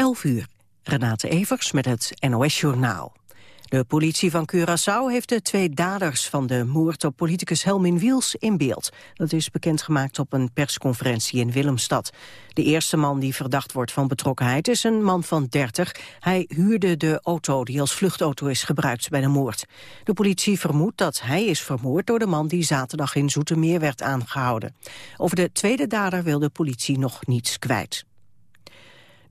11 uur. Renate Evers met het NOS Journaal. De politie van Curaçao heeft de twee daders van de moord op politicus Helmin Wiels in beeld. Dat is bekendgemaakt op een persconferentie in Willemstad. De eerste man die verdacht wordt van betrokkenheid is een man van 30. Hij huurde de auto die als vluchtauto is gebruikt bij de moord. De politie vermoedt dat hij is vermoord door de man die zaterdag in Zoetermeer werd aangehouden. Over de tweede dader wil de politie nog niets kwijt.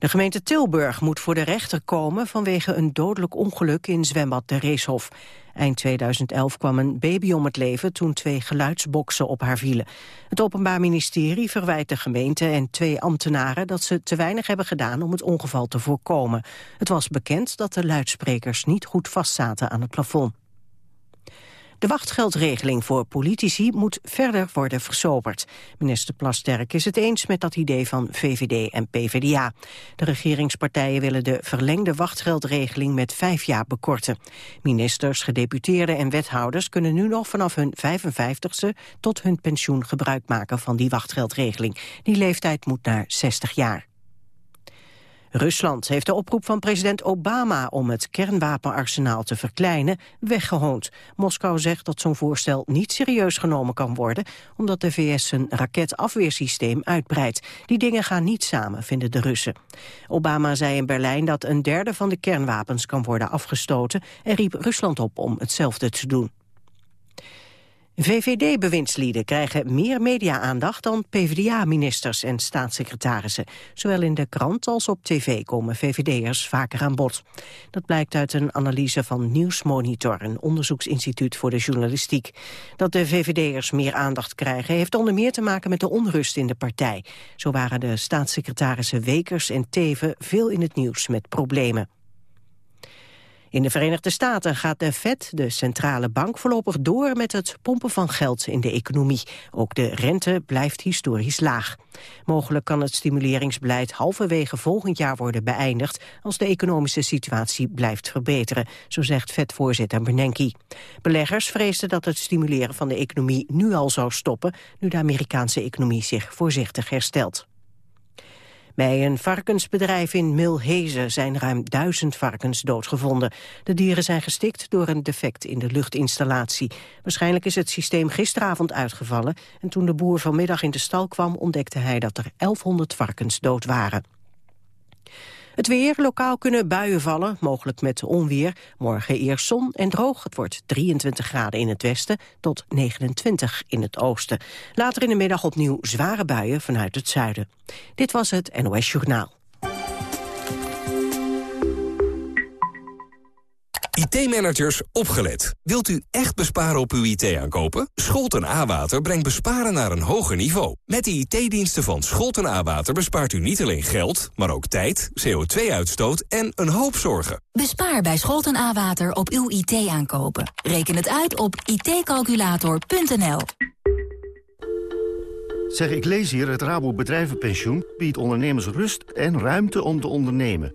De gemeente Tilburg moet voor de rechter komen vanwege een dodelijk ongeluk in zwembad de Reeshof. Eind 2011 kwam een baby om het leven toen twee geluidsboksen op haar vielen. Het Openbaar Ministerie verwijt de gemeente en twee ambtenaren dat ze te weinig hebben gedaan om het ongeval te voorkomen. Het was bekend dat de luidsprekers niet goed vastzaten aan het plafond. De wachtgeldregeling voor politici moet verder worden versoberd. Minister Plasterk is het eens met dat idee van VVD en PvdA. De regeringspartijen willen de verlengde wachtgeldregeling met vijf jaar bekorten. Ministers, gedeputeerden en wethouders kunnen nu nog vanaf hun 55ste tot hun pensioen gebruik maken van die wachtgeldregeling. Die leeftijd moet naar 60 jaar. Rusland heeft de oproep van president Obama om het kernwapenarsenaal te verkleinen weggehoond. Moskou zegt dat zo'n voorstel niet serieus genomen kan worden, omdat de VS zijn raketafweersysteem uitbreidt. Die dingen gaan niet samen, vinden de Russen. Obama zei in Berlijn dat een derde van de kernwapens kan worden afgestoten en riep Rusland op om hetzelfde te doen. VVD-bewindslieden krijgen meer media-aandacht dan PvdA-ministers en staatssecretarissen. Zowel in de krant als op tv komen VVD'ers vaker aan bod. Dat blijkt uit een analyse van Nieuwsmonitor, een onderzoeksinstituut voor de journalistiek. Dat de VVD'ers meer aandacht krijgen heeft onder meer te maken met de onrust in de partij. Zo waren de staatssecretarissen Wekers en Teven veel in het nieuws met problemen. In de Verenigde Staten gaat de Fed, de centrale bank, voorlopig door met het pompen van geld in de economie. Ook de rente blijft historisch laag. Mogelijk kan het stimuleringsbeleid halverwege volgend jaar worden beëindigd als de economische situatie blijft verbeteren, zo zegt Fed-voorzitter Bernanke. Beleggers vreesden dat het stimuleren van de economie nu al zou stoppen, nu de Amerikaanse economie zich voorzichtig herstelt. Bij een varkensbedrijf in Milhezen zijn ruim duizend varkens doodgevonden. De dieren zijn gestikt door een defect in de luchtinstallatie. Waarschijnlijk is het systeem gisteravond uitgevallen... en toen de boer vanmiddag in de stal kwam ontdekte hij dat er 1100 varkens dood waren. Het weer, lokaal kunnen buien vallen, mogelijk met onweer. Morgen eerst zon en droog. Het wordt 23 graden in het westen tot 29 in het oosten. Later in de middag opnieuw zware buien vanuit het zuiden. Dit was het NOS Journaal. IT-managers, opgelet. Wilt u echt besparen op uw IT-aankopen? Scholten A-Water brengt besparen naar een hoger niveau. Met de IT-diensten van Scholten A-Water bespaart u niet alleen geld... maar ook tijd, CO2-uitstoot en een hoop zorgen. Bespaar bij Scholten A-Water op uw IT-aankopen. Reken het uit op itcalculator.nl. Zeg, ik lees hier, het Rabo Bedrijvenpensioen biedt ondernemers rust en ruimte om te ondernemen.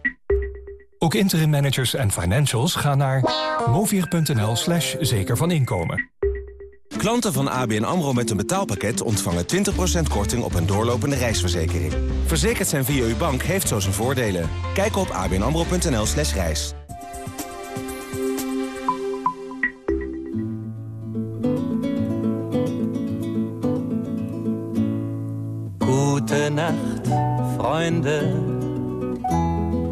Ook interim managers en financials gaan naar movier.nl slash zeker van inkomen. Klanten van ABN AMRO met een betaalpakket ontvangen 20% korting op een doorlopende reisverzekering. Verzekerd zijn via uw bank heeft zo zijn voordelen. Kijk op abnamro.nl slash reis. Gute Nacht, Freunde.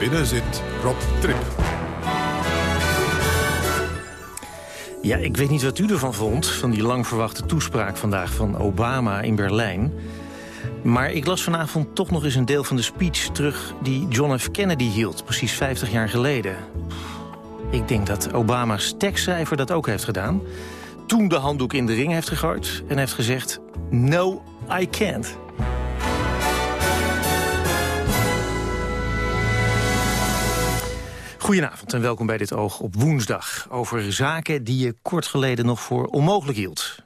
Binnen zit Rob Trip. Ja, ik weet niet wat u ervan vond, van die lang verwachte toespraak vandaag van Obama in Berlijn. Maar ik las vanavond toch nog eens een deel van de speech terug die John F. Kennedy hield, precies 50 jaar geleden. Ik denk dat Obama's tekstcijfer dat ook heeft gedaan. Toen de handdoek in de ring heeft gegooid en heeft gezegd... No, I can't. Goedenavond en welkom bij dit Oog op woensdag. Over zaken die je kort geleden nog voor onmogelijk hield.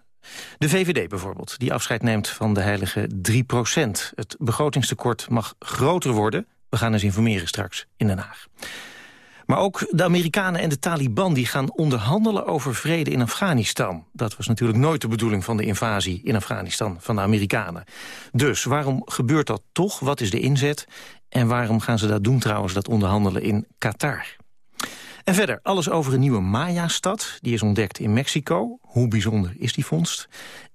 De VVD bijvoorbeeld, die afscheid neemt van de heilige 3% Het begrotingstekort mag groter worden. We gaan eens informeren straks in Den Haag. Maar ook de Amerikanen en de Taliban die gaan onderhandelen over vrede in Afghanistan. Dat was natuurlijk nooit de bedoeling van de invasie in Afghanistan van de Amerikanen. Dus waarom gebeurt dat toch? Wat is de inzet? En waarom gaan ze dat doen trouwens, dat onderhandelen in Qatar? En verder, alles over een nieuwe Maya-stad. Die is ontdekt in Mexico. Hoe bijzonder is die vondst?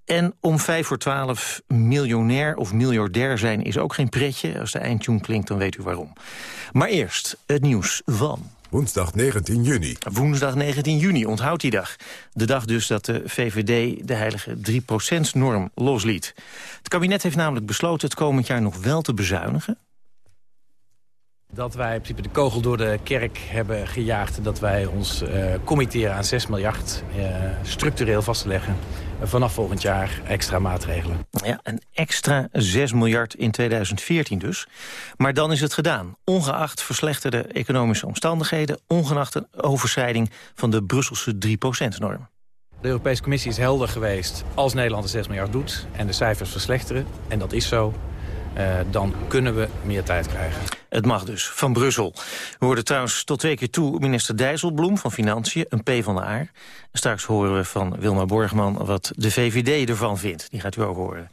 En om vijf voor twaalf miljonair of miljardair zijn is ook geen pretje. Als de eindtune klinkt, dan weet u waarom. Maar eerst het nieuws van... Woensdag 19 juni. Woensdag 19 juni, onthoudt die dag. De dag dus dat de VVD de heilige 3%-norm losliet. Het kabinet heeft namelijk besloten het komend jaar nog wel te bezuinigen. Dat wij in principe de kogel door de kerk hebben gejaagd. Dat wij ons uh, committeren aan 6 miljard uh, structureel vast te leggen. vanaf volgend jaar extra maatregelen. Ja, een extra 6 miljard in 2014 dus. Maar dan is het gedaan. Ongeacht verslechterde economische omstandigheden. Ongeacht een overschrijding van de Brusselse 3%-norm. De Europese Commissie is helder geweest als Nederland de 6 miljard doet... en de cijfers verslechteren, en dat is zo, dan kunnen we meer tijd krijgen. Het mag dus, van Brussel. We hoorden trouwens tot twee keer toe minister Dijsselbloem van Financiën, een P van de A. Straks horen we van Wilma Borgman wat de VVD ervan vindt. Die gaat u ook horen.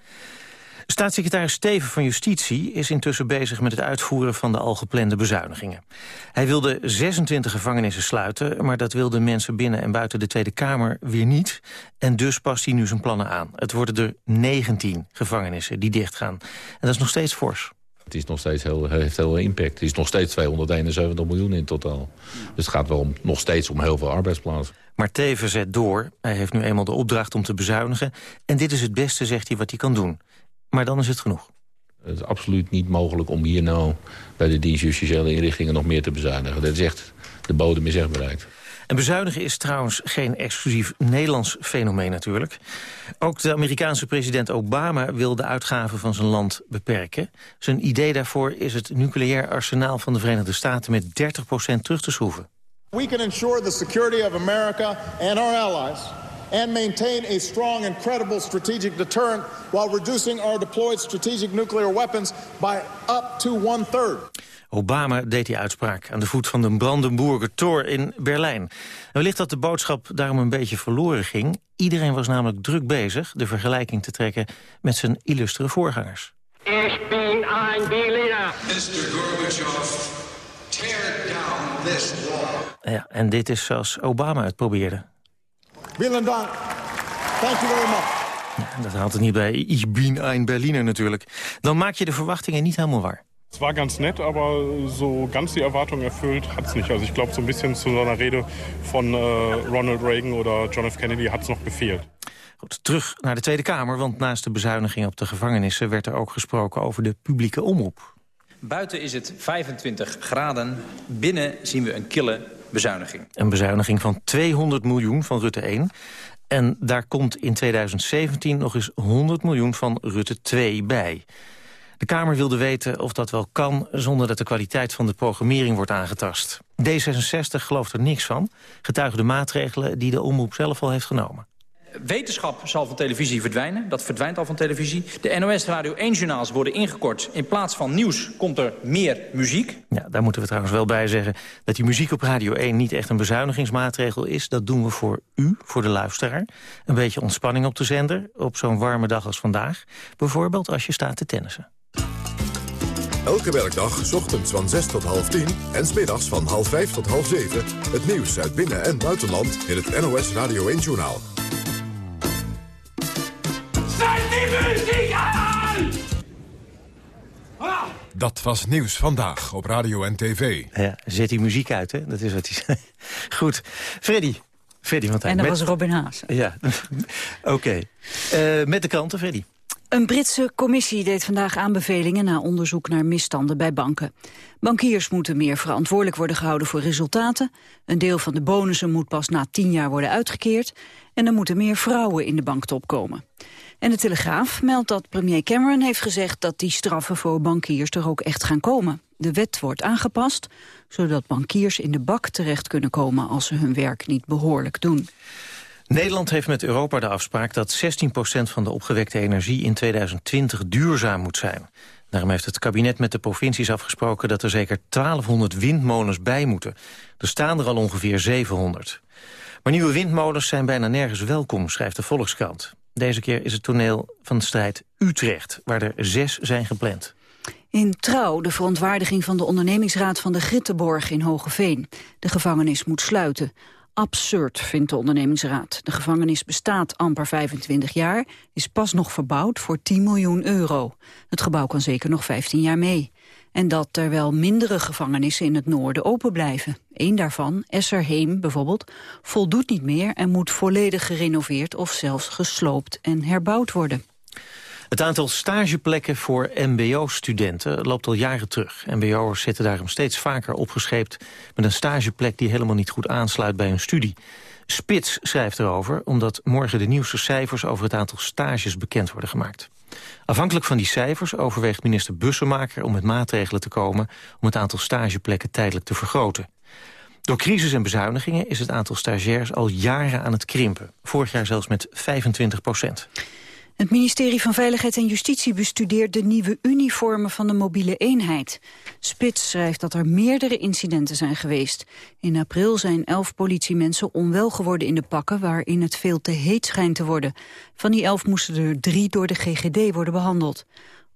Staatssecretaris Steven van Justitie is intussen bezig met het uitvoeren van de al geplande bezuinigingen. Hij wilde 26 gevangenissen sluiten, maar dat wilden mensen binnen en buiten de Tweede Kamer weer niet. En dus past hij nu zijn plannen aan. Het worden er 19 gevangenissen die dichtgaan. En dat is nog steeds fors. Het is nog steeds heel, heeft heel veel impact. Het is nog steeds 271 miljoen in totaal. Dus het gaat wel om, nog steeds om heel veel arbeidsplaatsen. Maar Teven zet door. Hij heeft nu eenmaal de opdracht om te bezuinigen. En dit is het beste, zegt hij, wat hij kan doen. Maar dan is het genoeg. Het is absoluut niet mogelijk om hier nou bij de dienst justitiële inrichtingen nog meer te bezuinigen. Dat is echt, de bodem is echt bereikt. En bezuinigen is trouwens geen exclusief Nederlands fenomeen natuurlijk. Ook de Amerikaanse president Obama wil de uitgaven van zijn land beperken. Zijn idee daarvoor is het nucleair arsenaal van de Verenigde Staten met 30% terug te schroeven. We can ensure the security of America and our allies and maintain a strong and credible strategic deterrent while reducing our deployed strategic nuclear weapons by up to one-third. Obama deed die uitspraak aan de voet van de Brandenburger Tor in Berlijn. Wellicht dat de boodschap daarom een beetje verloren ging. Iedereen was namelijk druk bezig de vergelijking te trekken met zijn illustere voorgangers. Ik ben een Berliner. Mr. Gorbachev, tear down this wall. Ja, en dit is zoals Obama het probeerde. Vielen Dank. Thank you very much. Ja, dat haalt het niet bij Ich bin ein Berliner natuurlijk. Dan maak je de verwachtingen niet helemaal waar. Es war ganz nett, aber so ganz die Erwartung erfüllt hat es nicht. Also ich glaube, so ein bisschen zu so einer Rede von äh, Ronald Reagan oder John F. Kennedy hat es noch gefehlt. Goed, terug naar de Tweede Kamer, want naast de bezuiniging op de gevangenissen... werd er ook gesproken over de publieke omroep. Buiten is het 25 graden, binnen zien we een kille bezuiniging. Een bezuiniging van 200 miljoen van Rutte 1. En daar komt in 2017 nog eens 100 miljoen van Rutte 2 bij. De Kamer wilde weten of dat wel kan... zonder dat de kwaliteit van de programmering wordt aangetast. D66 gelooft er niks van, getuigen de maatregelen... die de omroep zelf al heeft genomen. Wetenschap zal van televisie verdwijnen. Dat verdwijnt al van televisie. De NOS Radio 1-journaals worden ingekort. In plaats van nieuws komt er meer muziek. Ja, daar moeten we trouwens wel bij zeggen... dat die muziek op Radio 1 niet echt een bezuinigingsmaatregel is. Dat doen we voor u, voor de luisteraar. Een beetje ontspanning op de zender, op zo'n warme dag als vandaag. Bijvoorbeeld als je staat te tennissen. Elke werkdag, ochtends van 6 tot half 10 en smiddags van half 5 tot half 7... het nieuws uit binnen- en buitenland in het NOS Radio 1-journaal. Die muziek aan! Dat was nieuws vandaag op radio en tv. Ja, zet die muziek uit, hè? Dat is wat hij zei. Goed. Freddy. Freddy van Tijn. En dat met- was Robin Haas. Ja, oké. Eh, met de kranten, Freddy. Een Britse commissie deed vandaag aanbevelingen na onderzoek naar misstanden bij banken. Bankiers moeten meer verantwoordelijk worden gehouden voor resultaten. Een deel van de bonussen moet pas na tien jaar worden uitgekeerd. En er moeten meer vrouwen in de banktop komen. En de Telegraaf meldt dat premier Cameron heeft gezegd dat die straffen voor bankiers er ook echt gaan komen. De wet wordt aangepast, zodat bankiers in de bak terecht kunnen komen als ze hun werk niet behoorlijk doen. Nederland heeft met Europa de afspraak dat 16% van de opgewekte energie in 2020 duurzaam moet zijn. Daarom heeft het kabinet met de provincies afgesproken dat er zeker 1200 windmolens bij moeten. Er staan er al ongeveer 700. Maar nieuwe windmolens zijn bijna nergens welkom, schrijft de Volkskrant. Deze keer is het toneel van de strijd Utrecht, waar er zes zijn gepland. In Trouw de verontwaardiging van de ondernemingsraad van de Grittenborg in Hogeveen. De gevangenis moet sluiten. Absurd, vindt de ondernemingsraad. De gevangenis bestaat amper 25 jaar, is pas nog verbouwd voor 10 miljoen euro. Het gebouw kan zeker nog 15 jaar mee. En dat terwijl mindere gevangenissen in het noorden open blijven. Eén daarvan, Esserheem bijvoorbeeld, voldoet niet meer... en moet volledig gerenoveerd of zelfs gesloopt en herbouwd worden. Het aantal stageplekken voor mbo-studenten loopt al jaren terug. Mbo'ers zitten daarom steeds vaker opgescheept... met een stageplek die helemaal niet goed aansluit bij hun studie. Spits schrijft erover omdat morgen de nieuwste cijfers... over het aantal stages bekend worden gemaakt. Afhankelijk van die cijfers overweegt minister Bussemaker om met maatregelen te komen... om het aantal stageplekken tijdelijk te vergroten. Door crisis en bezuinigingen is het aantal stagiairs al jaren aan het krimpen. Vorig jaar zelfs met 25 procent. Het ministerie van Veiligheid en Justitie bestudeert de nieuwe uniformen van de mobiele eenheid. Spits schrijft dat er meerdere incidenten zijn geweest. In april zijn elf politiemensen onwel geworden in de pakken waarin het veel te heet schijnt te worden. Van die elf moesten er drie door de GGD worden behandeld.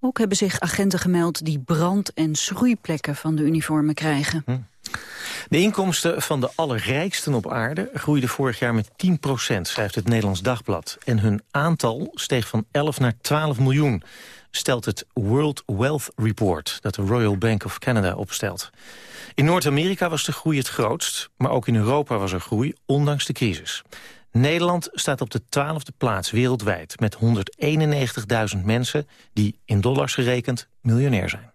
Ook hebben zich agenten gemeld die brand- en schroeiplekken van de uniformen krijgen. De inkomsten van de allerrijksten op aarde groeiden vorig jaar met 10% schrijft het Nederlands Dagblad. En hun aantal steeg van 11 naar 12 miljoen, stelt het World Wealth Report... dat de Royal Bank of Canada opstelt. In Noord-Amerika was de groei het grootst, maar ook in Europa was er groei, ondanks de crisis. Nederland staat op de twaalfde plaats wereldwijd... met 191.000 mensen die in dollars gerekend miljonair zijn.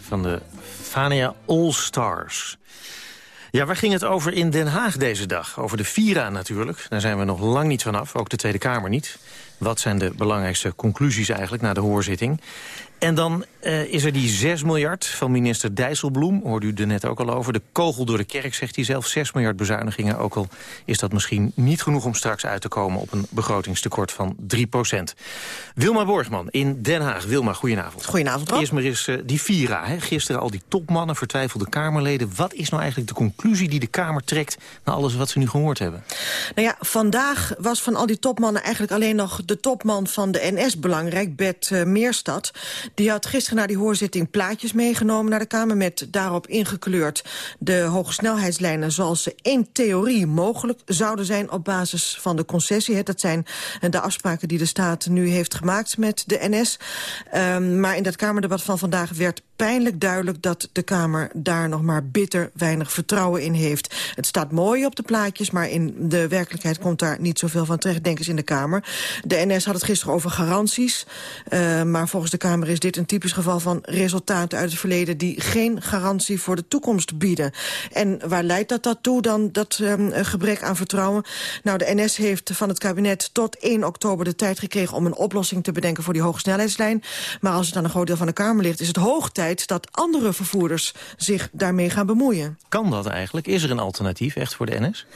Van de Fania All Stars. Ja, waar ging het over in Den Haag deze dag? Over de Vira natuurlijk. Daar zijn we nog lang niet vanaf, ook de Tweede Kamer niet. Wat zijn de belangrijkste conclusies eigenlijk na de hoorzitting? En dan uh, is er die 6 miljard van minister Dijsselbloem. Hoorde u er net ook al over. De kogel door de kerk, zegt hij zelf. 6 miljard bezuinigingen. Ook al is dat misschien niet genoeg om straks uit te komen... op een begrotingstekort van 3 procent. Wilma Borgman in Den Haag. Wilma, goedenavond. Goedenavond, Rob. Eerst maar eens uh, die Vira. Hè. Gisteren al die topmannen, vertwijfelde Kamerleden. Wat is nou eigenlijk de conclusie die de Kamer trekt... na alles wat ze nu gehoord hebben? Nou ja, vandaag was van al die topmannen eigenlijk alleen nog... de topman van de NS belangrijk, Bert uh, Meerstad... Die had gisteren na die hoorzitting plaatjes meegenomen naar de Kamer... met daarop ingekleurd de hogesnelheidslijnen zoals ze in theorie mogelijk zouden zijn... op basis van de concessie. Dat zijn de afspraken die de staat nu heeft gemaakt met de NS. Um, maar in dat Kamerdebat van vandaag werd pijnlijk duidelijk dat de Kamer daar nog maar bitter weinig vertrouwen in heeft. Het staat mooi op de plaatjes, maar in de werkelijkheid komt daar niet zoveel van terecht, denk ik, in de Kamer. De NS had het gisteren over garanties, uh, maar volgens de Kamer is dit een typisch geval van resultaten uit het verleden die geen garantie voor de toekomst bieden. En waar leidt dat dat toe dan, dat um, gebrek aan vertrouwen? Nou, de NS heeft van het kabinet tot 1 oktober de tijd gekregen om een oplossing te bedenken voor die hogesnelheidslijn. Maar als het aan een groot deel van de Kamer ligt, is het hoog tijd dat andere vervoerders zich daarmee gaan bemoeien. Kan dat eigenlijk? Is er een alternatief echt voor de NS?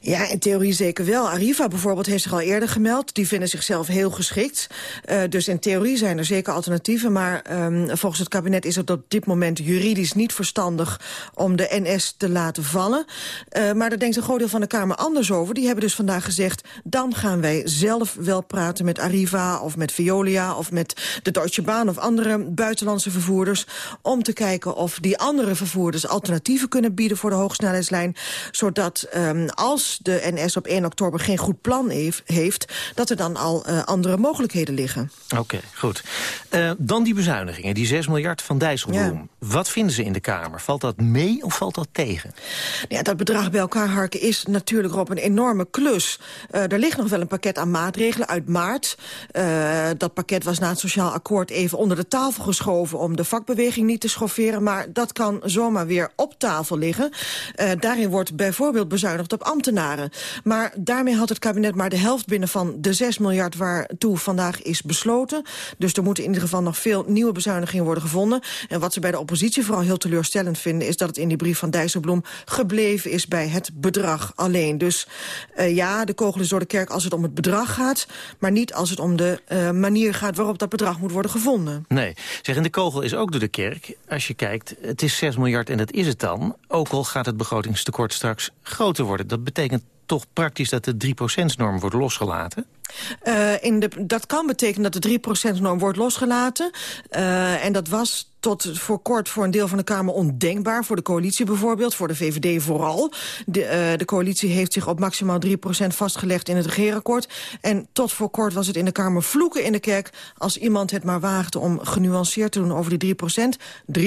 Ja, in theorie zeker wel. Arriva bijvoorbeeld heeft zich al eerder gemeld. Die vinden zichzelf heel geschikt. Uh, dus in theorie zijn er zeker alternatieven. Maar um, volgens het kabinet is het op dit moment juridisch niet verstandig... om de NS te laten vallen. Uh, maar daar denkt een groot deel van de Kamer anders over. Die hebben dus vandaag gezegd... dan gaan wij zelf wel praten met Arriva of met Veolia... of met de Deutsche Bahn of andere buitenlandse vervoerders om te kijken of die andere vervoerders alternatieven kunnen bieden voor de hoogsnelheidslijn. Zodat um, als de NS op 1 oktober geen goed plan heeft, dat er dan al uh, andere mogelijkheden liggen. Oké, goed. Uh, dan die bezuinigingen, die 6 miljard van Dijsselbloem. Ja. Wat vinden ze in de Kamer? Valt dat mee of valt dat tegen? Ja, dat bedrag bij elkaar harken is natuurlijk op een enorme klus. Uh, er ligt nog wel een pakket aan maatregelen uit maart. dat pakket was na het sociaal akkoord even onder de tafel geschoven om de vakbeweging niet te schofferen, maar dat kan zomaar weer op tafel liggen. Daarin wordt bijvoorbeeld bezuinigd op ambtenaren. Maar daarmee had het kabinet maar de helft binnen van de 6 miljard waartoe vandaag is besloten. Dus er moeten in ieder geval nog veel nieuwe bezuinigingen worden gevonden. En wat ze bij de oppositie vooral heel teleurstellend vinden... is dat het in die brief van Dijsselbloem gebleven is bij het bedrag alleen. Dus uh, ja, de kogel is door de kerk als het om het bedrag gaat... maar niet als het om de uh, manier gaat waarop dat bedrag moet worden gevonden. Nee, zeg, en de kogel is ook door de kerk. Als je kijkt, het is 6 miljard en dat is het dan. Ook al gaat het begrotingstekort straks groter worden. Dat betekent toch praktisch dat de 3%-norm wordt losgelaten? Uh, in de, dat kan betekenen dat de 3%-norm wordt losgelaten. Uh, en dat was tot voor kort voor een deel van de Kamer ondenkbaar. Voor de coalitie bijvoorbeeld, voor de VVD vooral. De, uh, de coalitie heeft zich op maximaal 3% vastgelegd in het regeerakkoord. En tot voor kort was het in de Kamer vloeken in de kerk... als iemand het maar waagde om genuanceerd te doen over die 3%. 3%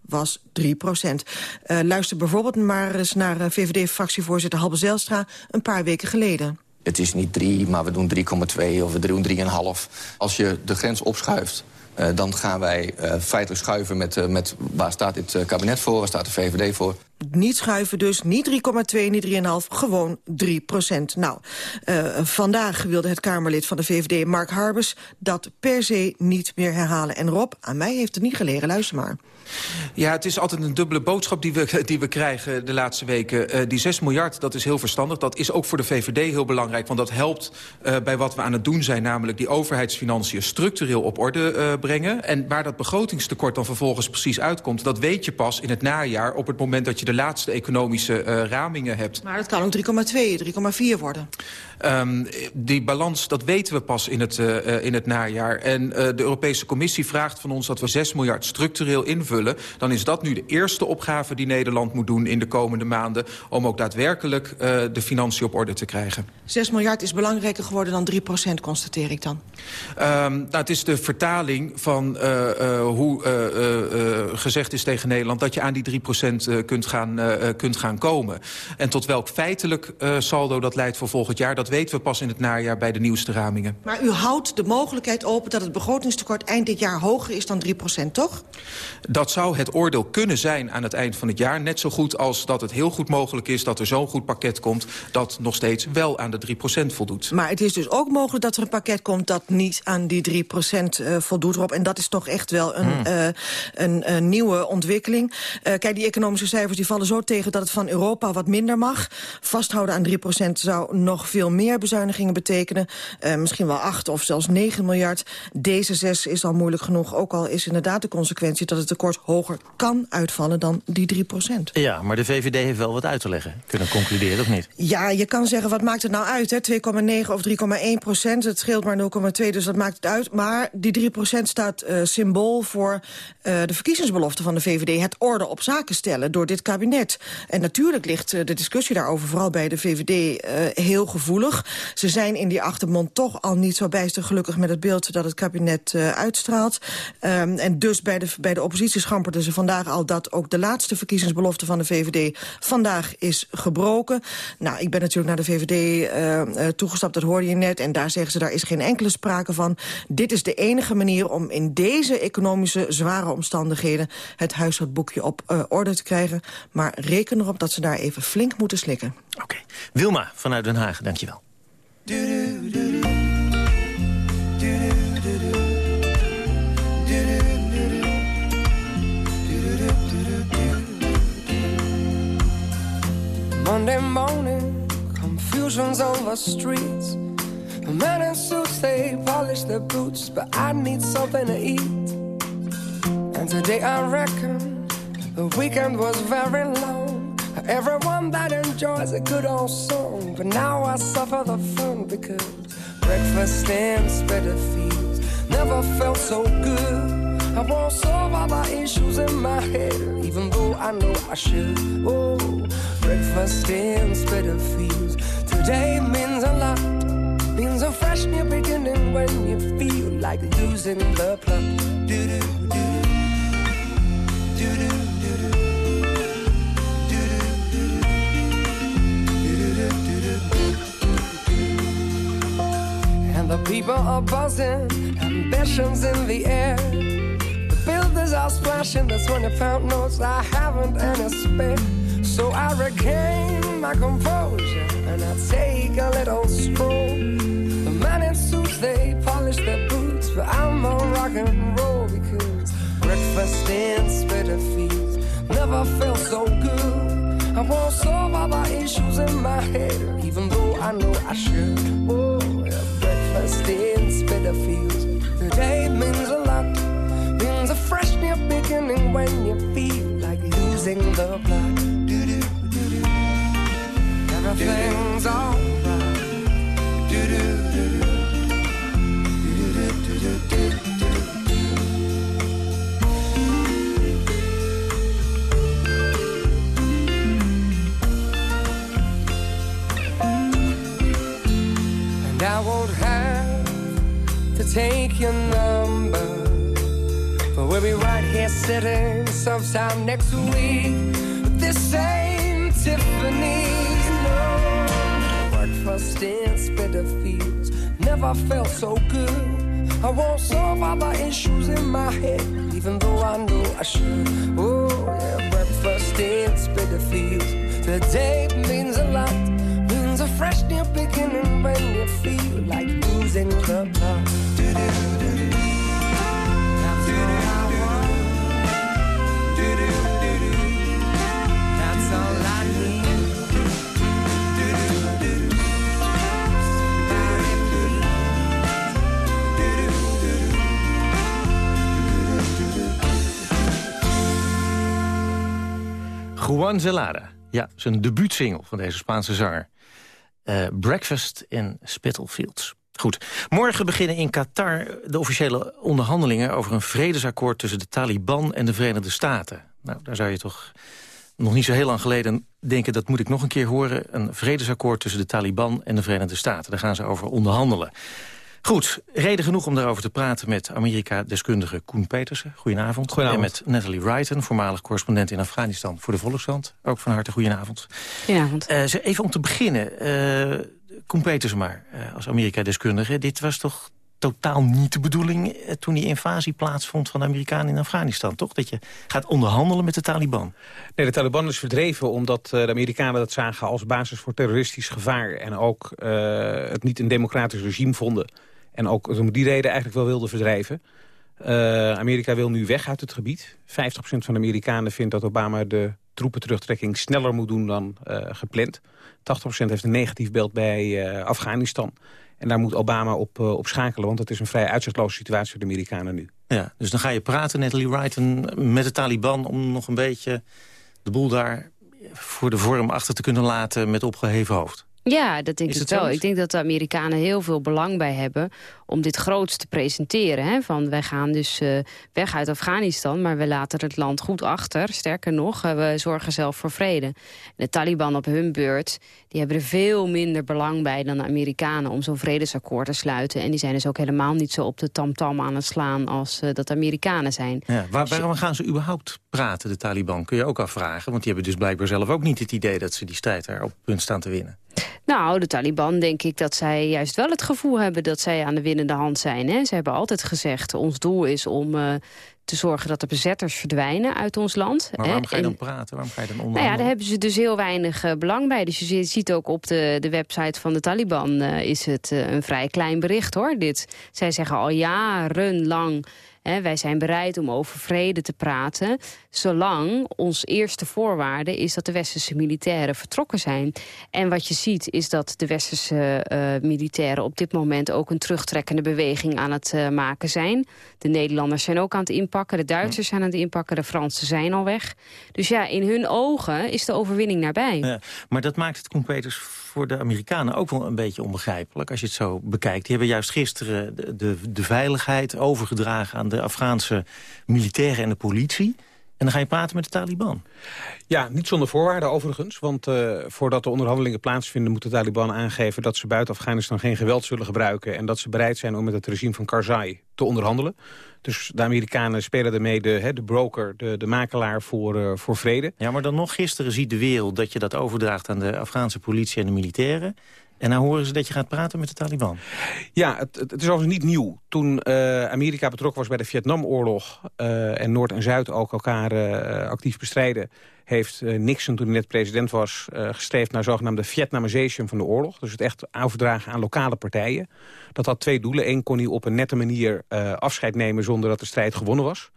was 3%. Uh, luister bijvoorbeeld maar eens naar VVD-fractievoorzitter Halbe Zijlstra... een paar weken geleden. Het is niet 3, maar we doen 3,2 of we doen 3,5. Als je de grens opschuift, uh, dan gaan wij uh, feitelijk schuiven met, uh, met waar staat dit kabinet voor, waar staat de VVD voor. Niet schuiven dus, niet 3,2, niet 3,5, gewoon 3 procent. Nou, vandaag wilde het Kamerlid van de VVD, Mark Harbers... dat per se niet meer herhalen. En Rob, aan mij heeft het niet gelegen, luister maar. Ja, het is altijd een dubbele boodschap die we, die we krijgen de laatste weken. Uh, die 6 miljard, dat is heel verstandig. Dat is ook voor de VVD heel belangrijk. Want dat helpt uh, bij wat we aan het doen zijn. Namelijk die overheidsfinanciën structureel op orde uh, brengen. En waar dat begrotingstekort dan vervolgens precies uitkomt... dat weet je pas in het najaar op het moment dat je de laatste economische ramingen hebt. Maar het kan ook 3,2, 3,4 worden. Um, die balans, dat weten we pas in het, in het najaar. En de Europese Commissie vraagt van ons dat we 6 miljard structureel invullen. Dan is dat nu de eerste opgave die Nederland moet doen in de komende maanden... om ook daadwerkelijk uh, de financiën op orde te krijgen. 6 miljard is belangrijker geworden dan 3 procent, constateer ik dan. Um, nou, het is de vertaling van hoe gezegd is tegen Nederland... dat je aan die 3 procent kunt gaan kunt gaan komen. En tot welk feitelijk saldo dat leidt voor volgend jaar... dat weten we pas in het najaar bij de nieuwste ramingen. Maar u houdt de mogelijkheid open dat het begrotingstekort eind dit jaar hoger is dan 3% toch? Dat zou het oordeel kunnen zijn aan het eind van het jaar. Net zo goed als dat het heel goed mogelijk is dat er zo'n goed pakket komt... dat nog steeds wel aan de 3% voldoet. Maar het is dus ook mogelijk dat er een pakket komt... dat niet aan die 3% uh, voldoet, Rob. En dat is toch echt wel een, hmm. uh, een, een, nieuwe ontwikkeling. Uh, kijk, die economische cijfers die vallen zo tegen... dat het van Europa wat minder mag. Vasthouden aan 3% zou nog veel meer bezuinigingen betekenen. misschien wel 8 of zelfs 9 miljard. Deze 6 is al moeilijk genoeg. Ook al is inderdaad de consequentie dat het tekort hoger kan uitvallen dan die 3% Ja, maar de VVD heeft wel wat uit te leggen. Kunnen concluderen of niet? Ja, je kan zeggen, wat maakt het nou uit? 2,9 of 3,1 procent. Het scheelt maar 0,2, dus dat maakt het uit. Maar die 3 procent staat uh, symbool voor uh, de verkiezingsbelofte van de VVD. Het orde op zaken stellen door dit kabinet. En natuurlijk ligt uh, de discussie daarover vooral bij de VVD heel gevoelig. Ze zijn in die achtermond toch al niet zo bijster gelukkig met het beeld dat het kabinet uitstraalt. Um, en dus bij de, bij de oppositie schamperden ze vandaag al dat ook de laatste verkiezingsbelofte van de VVD vandaag is gebroken. Nou, ik ben natuurlijk naar de VVD uh, toegestapt, dat hoorde je net. En daar zeggen ze, daar is geen enkele sprake van. Dit is de enige manier om in deze economische zware omstandigheden... het huishoudboekje op uh, orde te krijgen. Maar reken erop dat ze daar even flink moeten slikken. Oké. Okay. Wilma vanuit Den Haag, dankjewel. Du -du, du Monday morning, confusion's on the streets. The men in suits, they polish their boots, but I need something to eat. And today I reckon the weekend was very long. Everyone that enjoys a good old song, but now I suffer the fun because breakfast in Spitalfields never felt so good. I won't solve all my issues in my head, even though I know I should. Oh, breakfast in Spitalfields today means a lot. Means a fresh new beginning when you feel like losing the plot. Do do do do do do do. And the people are buzzing, ambitions in the air builders are splashing the 20 pound notes. I haven't any spare. So I regain my composure and I take a little stroll. The men in suits, they polish their boots, but I'm on rock and roll because breakfast in Spitalfields never felt so good. I won't solve all my issues in my head, even though I know I should. Oh, yeah, breakfast in Spitalfields. Today means a lot beginning when you feel like losing the plot. Do do do do. Everything's alright. Do do do do. Do do do do do. And I won't have to take your number We'll be right here sitting sometime next week. But This same Tiffany's. No breakfast in Spitalfields never felt so good. I won't solve all the issues in my head, even though I know I should. Oh, yeah, breakfast in Spitalfields. Today means a lot, means a fresh new beginning when you feel like losing the plot. Juan Zelada. Ja, zijn debuutsingle van deze Spaanse zanger. Uh, Breakfast in Spitalfields. Goed. Morgen beginnen in Qatar de officiële onderhandelingen... over een vredesakkoord tussen de Taliban en de Verenigde Staten. Nou, daar zou je toch nog niet zo heel lang geleden denken... dat moet ik nog een keer horen. Een vredesakkoord tussen de Taliban en de Verenigde Staten. Daar gaan ze over onderhandelen. Goed, reden genoeg om daarover te praten met Amerika-deskundige Koen Petersen. Goedenavond. Goedenavond. En met Natalie Wrighton, voormalig correspondent in Afghanistan voor de Volkskrant. Ook van harte goedenavond. Goedenavond. Uh, even om te beginnen, uh, Koen Petersen maar, uh, als Amerika-deskundige. Dit was toch totaal niet de bedoeling toen die invasie plaatsvond van de Amerikanen in Afghanistan, toch? Dat je gaat onderhandelen met de Taliban. Nee, de Taliban is verdreven omdat de Amerikanen dat zagen als basis voor terroristisch gevaar. En ook het niet een democratisch regime vonden. En ook om die reden eigenlijk wel wilden verdrijven. Uh, Amerika wil nu weg uit het gebied. 50% van de Amerikanen vindt dat Obama de troepenterugtrekking sneller moet doen dan uh, gepland. 80% heeft een negatief beeld bij uh, Afghanistan. En daar moet Obama op, op schakelen, want het is een vrij uitzichtloze situatie voor de Amerikanen nu. Ja, dus dan ga je praten, Natalie Wright, met de Taliban... om nog een beetje de boel daar voor de vorm achter te kunnen laten met opgeheven hoofd. Ja, dat denk ik wel. Ik denk dat de Amerikanen heel veel belang bij hebben om dit groots te presenteren. Hè? Van wij gaan dus uh, weg uit Afghanistan, maar we laten het land goed achter. Sterker nog, uh, we zorgen zelf voor vrede. De Taliban op hun beurt, die hebben er veel minder belang bij dan de Amerikanen om zo'n vredesakkoord te sluiten. En die zijn dus ook helemaal niet zo op de tamtam -tam aan het slaan als uh, dat de Amerikanen zijn. Ja, waar, waarom gaan ze überhaupt praten, de Taliban? Kun je ook afvragen, want die hebben dus blijkbaar zelf ook niet het idee dat ze die strijd daar op punt staan te winnen. Nou, de Taliban denk ik dat zij juist wel het gevoel hebben dat zij aan de winnende hand zijn. Hè? Ze hebben altijd gezegd, ons doel is om uh, te zorgen dat de bezetters verdwijnen uit ons land. Maar waarom ga je dan praten? Waarom ga je dan onderhandelen? Nou ja, daar hebben ze dus heel weinig uh, belang bij. Dus je ziet ook op de, de website van de Taliban uh, is het een vrij klein bericht hoor. Dit. Zij zeggen al jarenlang... He, wij zijn bereid om over vrede te praten... zolang ons eerste voorwaarde is dat de westerse militairen vertrokken zijn. En wat je ziet is dat de westerse uh, militairen op dit moment... ook een terugtrekkende beweging aan het uh, maken zijn. De Nederlanders zijn ook aan het inpakken, de Duitsers zijn aan het inpakken... de Fransen zijn al weg. Dus ja, in hun ogen is de overwinning nabij. Ja, maar dat maakt het, Koen Peters, voor de Amerikanen ook wel een beetje onbegrijpelijk... als je het zo bekijkt. Die hebben juist gisteren de, de, de veiligheid overgedragen... aan de Afghaanse militairen en de politie. En dan ga je praten met de Taliban. Ja, niet zonder voorwaarden overigens. Want uh, voordat de onderhandelingen plaatsvinden... moet de Taliban aangeven dat ze buiten Afghanistan geen geweld zullen gebruiken... en dat ze bereid zijn om met het regime van Karzai te onderhandelen. Dus de Amerikanen spelen ermee de, de broker, de, de makelaar voor, uh, voor vrede. Ja, maar dan nog gisteren ziet de wereld dat je dat overdraagt... aan de Afghaanse politie en de militairen. En dan horen ze dat je gaat praten met de Taliban. Ja, het, het is overigens niet nieuw. Toen uh, Amerika betrokken was bij de Vietnamoorlog... Uh, en Noord en Zuid ook elkaar uh, actief bestrijden... heeft Nixon, toen hij net president was, gestreefd naar zogenaamde Vietnamisation van de oorlog. Dus het echt overdragen aan lokale partijen. Dat had twee doelen. Eén kon hij op een nette manier afscheid nemen zonder dat de strijd gewonnen was.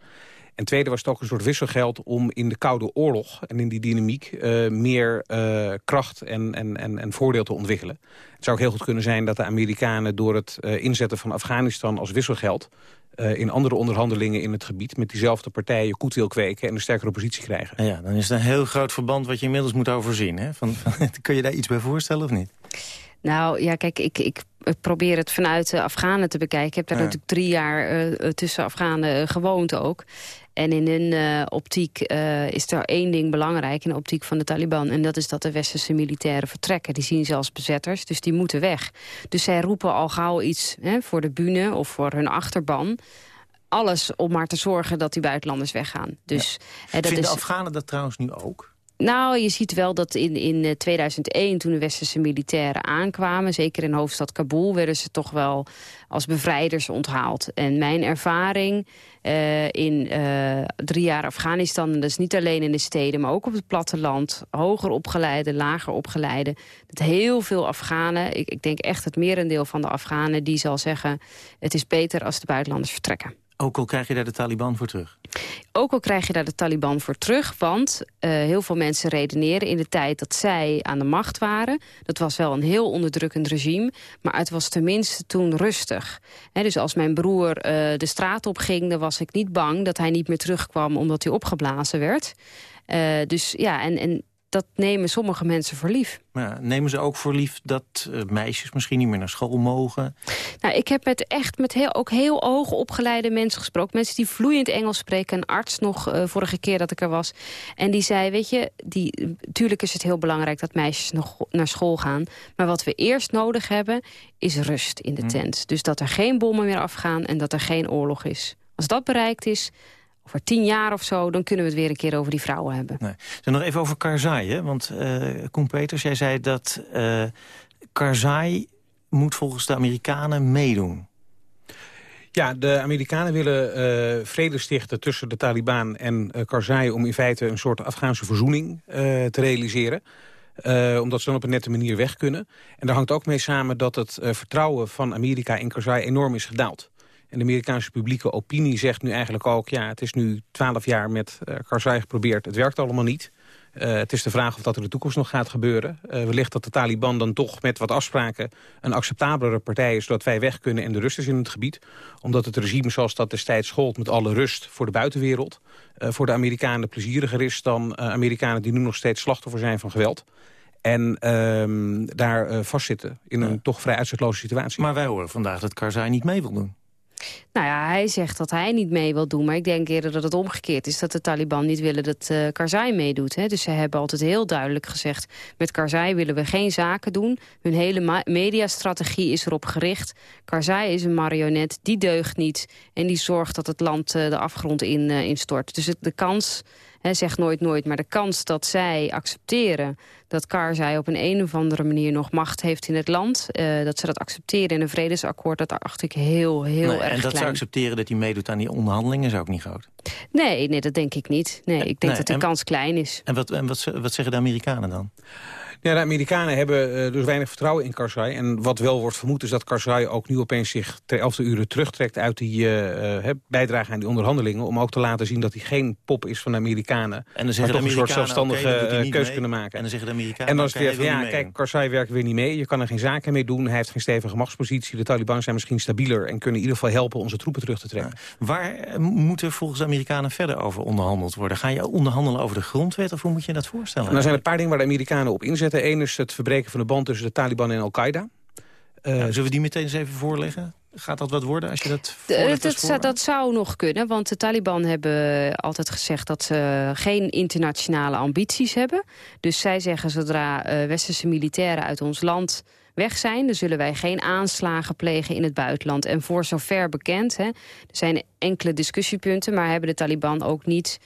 En tweede was het ook een soort wisselgeld om in de Koude Oorlog... en in die dynamiek uh, meer uh, kracht en, en, en, en voordeel te ontwikkelen. Het zou ook heel goed kunnen zijn dat de Amerikanen... door het uh, inzetten van Afghanistan als wisselgeld... in andere onderhandelingen in het gebied met diezelfde partijen koet wil kweken... en een sterkere positie krijgen. Ja, dan is het een heel groot verband wat je inmiddels moet overzien. Hè? Van, van, kun je daar iets bij voorstellen of niet? Nou ja, kijk, ik, ik probeer het vanuit de Afghanen te bekijken. Ik heb daar ja. natuurlijk drie jaar uh, tussen Afghanen gewoond ook. En in hun uh, optiek uh, is er één ding belangrijk in de optiek van de Taliban. En dat is dat de westerse militairen vertrekken. Die zien ze als bezetters, dus die moeten weg. Dus zij roepen al gauw iets hè, voor de bühne of voor hun achterban alles om maar te zorgen dat die buitenlanders weggaan. Dus, ja. hè, dat Vinden is... de Afghanen dat trouwens nu ook? Nou, je ziet wel dat in, in 2001, toen de westerse militairen aankwamen... zeker in hoofdstad Kabul, werden ze toch wel als bevrijders onthaald. En mijn ervaring uh, in uh, drie jaar Afghanistan... en dat is niet alleen in de steden, maar ook op het platteland... hoger opgeleide, lager opgeleide... dat heel veel Afghanen, ik, ik denk echt het merendeel van de Afghanen... die zal zeggen, het is beter als de buitenlanders vertrekken. Ook al krijg je daar de Taliban voor terug? Ook al krijg je daar de Taliban voor terug. Want uh, heel veel mensen redeneren in de tijd dat zij aan de macht waren. Dat was wel een heel onderdrukkend regime. Maar het was tenminste toen rustig. Dus als mijn broer uh, de straat op ging... dan was ik niet bang dat hij niet meer terugkwam omdat hij opgeblazen werd. Uh, dus ja, en... en dat nemen sommige mensen voor lief. Maar nemen ze ook voor lief dat uh, meisjes misschien niet meer naar school mogen? Nou, ik heb met echt met heel, ook heel hoog opgeleide mensen gesproken. Mensen die vloeiend Engels spreken. Een arts nog uh, vorige keer dat ik er was. En die zei, weet je, die, tuurlijk is het heel belangrijk dat meisjes nog naar school gaan. Maar wat we eerst nodig hebben, is rust in de hm. tent. Dus dat er geen bommen meer afgaan en dat er geen oorlog is. Als dat bereikt is, over tien jaar of zo... dan kunnen we het weer een keer over die vrouwen hebben. Nee. Dan nog even over Karzai, hè? want uh, Koen Peters, jij zei dat uh, Karzai moet volgens de Amerikanen meedoen. Ja, de Amerikanen willen uh, vrede stichten tussen de Taliban en uh, Karzai... om in feite een soort Afghaanse verzoening uh, te realiseren. omdat ze dan op een nette manier weg kunnen. En daar hangt ook mee samen dat het vertrouwen van Amerika in Karzai enorm is gedaald. En de Amerikaanse publieke opinie zegt nu eigenlijk ook... ja, het is nu twaalf jaar met uh, Karzai geprobeerd, het werkt allemaal niet. Uh, het is de vraag of dat in de toekomst nog gaat gebeuren. Uh, wellicht dat de Taliban dan toch met wat afspraken... een acceptabelere partij is, zodat wij weg kunnen en de rust is in het gebied. Omdat het regime zoals dat destijds schold met alle rust voor de buitenwereld... Uh, voor de Amerikanen plezieriger is dan Amerikanen die nu nog steeds slachtoffer zijn van geweld. En ehm, daar vastzitten in een toch vrij uitzichtloze situatie. Maar wij horen vandaag dat Karzai niet mee wil doen. Nou ja, hij zegt dat hij niet mee wil doen. Maar ik denk eerder dat het omgekeerd is. Dat de Taliban niet willen dat uh, Karzai meedoet. Hè. Dus ze hebben altijd heel duidelijk gezegd... met Karzai willen we geen zaken doen. Hun hele mediastrategie is erop gericht. Karzai is een marionet, die deugt niet. En die zorgt dat het land uh, de afgrond in, uh, instort. Dus de kans He, zeg nooit nooit, maar de kans dat zij accepteren... dat Karzai op een, een of andere manier nog macht heeft in het land... Uh, dat ze dat accepteren in een vredesakkoord... dat acht ik heel, heel nee, erg En dat klein. ze accepteren dat hij meedoet aan die onderhandelingen... is ook niet groot? Nee, nee dat denk ik niet. Nee, ik denk nee, dat de en, kans klein is. En, wat, en wat, wat zeggen de Amerikanen dan? Ja, de Amerikanen hebben uh, dus weinig vertrouwen in Karzai. En wat wel wordt vermoed is dat Karzai ook nu opeens zich ter elfde uren terugtrekt... uit die uh, bijdrage aan die onderhandelingen. Om ook te laten zien dat hij geen pop is van de Amerikanen. En dan zeggen de een soort zelfstandige okay, keuze kunnen maken. En dan zeggen de Amerikanen... En dan is het weer van, ja, kijk, Karzai werkt weer niet mee. Je kan er geen zaken mee doen. Hij heeft geen stevige machtspositie. De Taliban zijn misschien stabieler... en kunnen in ieder geval helpen onze troepen terug te trekken. Ja. Waar moet er volgens de Amerikanen verder over onderhandeld worden? Ga je onderhandelen over de grondwet of hoe moet je dat voorstellen? Nou, er zijn een paar dingen waar de Amerikanen op inzetten. Eén is het verbreken van de band tussen de Taliban en Al-Qaeda. Uh, nou, zullen we die meteen eens even voorleggen? Gaat dat wat worden als je dat dat, dat, dat zou nog kunnen, want de Taliban hebben altijd gezegd... dat ze geen internationale ambities hebben. Dus zij zeggen zodra uh, westerse militairen uit ons land weg zijn... dan zullen wij geen aanslagen plegen in het buitenland. En voor zover bekend, hè, er zijn enkele discussiepunten... maar hebben de Taliban ook niet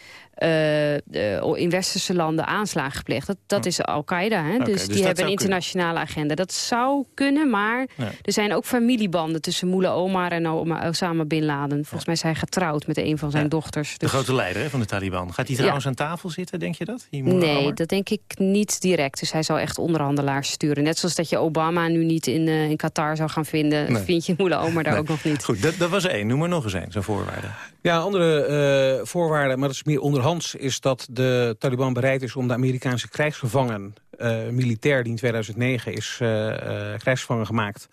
in westerse landen aanslagen gepleegd. Dat, dat is Al-Qaeda, okay, dus, dus die hebben een internationale kunnen. agenda. Dat zou kunnen, maar ja. er zijn ook familiebanden... tussen Mullah Omar en Osama Bin Laden. Volgens ja. mij is hij getrouwd met een van zijn ja. dochters. Dus... De grote leider hè, van de Taliban. Gaat hij trouwens aan tafel zitten, denk je dat? Nee, Omar? dat denk ik niet direct. Dus hij zal echt onderhandelaars sturen. Net zoals dat je Obama nu niet in, uh, in Qatar zou gaan vinden... Nee. vind je Mullah Omar daar nee. ook nog niet. Goed, dat, dat was één. Noem maar nog eens één, zo'n voorwaarde. Ja, andere voorwaarden, maar dat is meer onderhandelen is dat de Taliban bereid is om de Amerikaanse krijgsgevangen... Uh, militair die in 2009 is uh, uh, krijgsgevangen gemaakt...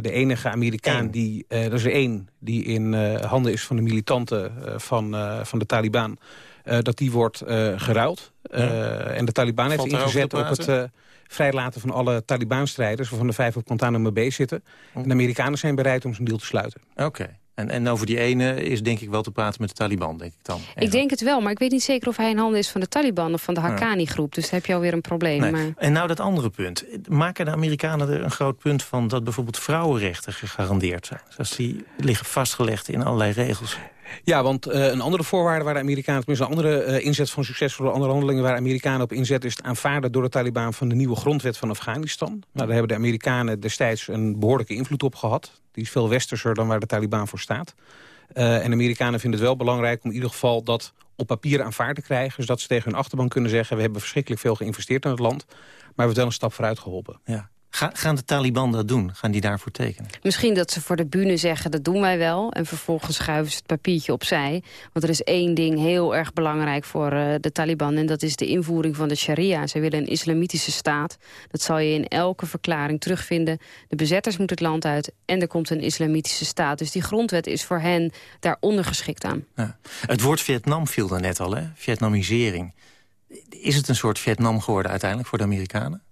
de enige Amerikaan, die, dat is er één... die in handen is van de militanten van, van de Taliban... dat die wordt geruild. Ja. en de Taliban heeft ingezet op het vrijlaten van alle Taliban-strijders... waarvan de vijf op Guantanamo Bay zitten. En de Amerikanen zijn bereid om zijn deal te sluiten. Oké. Okay. En, en over die ene is denk ik wel te praten met de Taliban, denk ik dan. Ik denk het wel, maar ik weet niet zeker of hij in handen is van de Taliban... of van de Haqqani-groep, dus dan heb je alweer een probleem. Nee. Maar... En nou dat andere punt. Maken de Amerikanen er een groot punt van... dat bijvoorbeeld vrouwenrechten gegarandeerd zijn? Zoals die liggen vastgelegd in allerlei regels. Ja, want uh, een andere voorwaarde waar de Amerikanen... tenminste een andere uh, inzet van succesvolle onderhandelingen... waar de Amerikanen op inzetten... is het aanvaarden door de Taliban van de nieuwe grondwet van Afghanistan. Nou, daar hebben de Amerikanen destijds een behoorlijke invloed op gehad. Die is veel westerser dan waar de Taliban voor staat. Uh, en Amerikanen vinden het wel belangrijk om in ieder geval dat op papier aanvaard te krijgen... zodat ze tegen hun achterban kunnen zeggen... we hebben verschrikkelijk veel geïnvesteerd in het land... maar we hebben wel een stap vooruit geholpen. Ja. Ga, gaan de Taliban dat doen? Gaan die daarvoor tekenen? Misschien dat ze voor de bühne zeggen, dat doen wij wel. En vervolgens schuiven ze het papiertje opzij. Want er is één ding heel erg belangrijk voor uh, de Taliban... en dat is de invoering van de sharia. Ze willen een islamitische staat. Dat zal je in elke verklaring terugvinden. De bezetters moeten het land uit en er komt een islamitische staat. Dus die grondwet is voor hen daar ondergeschikt aan. Ja. Het woord Vietnam viel er net al, hè? Vietnamisering. Is het een soort Vietnam geworden uiteindelijk voor de Amerikanen?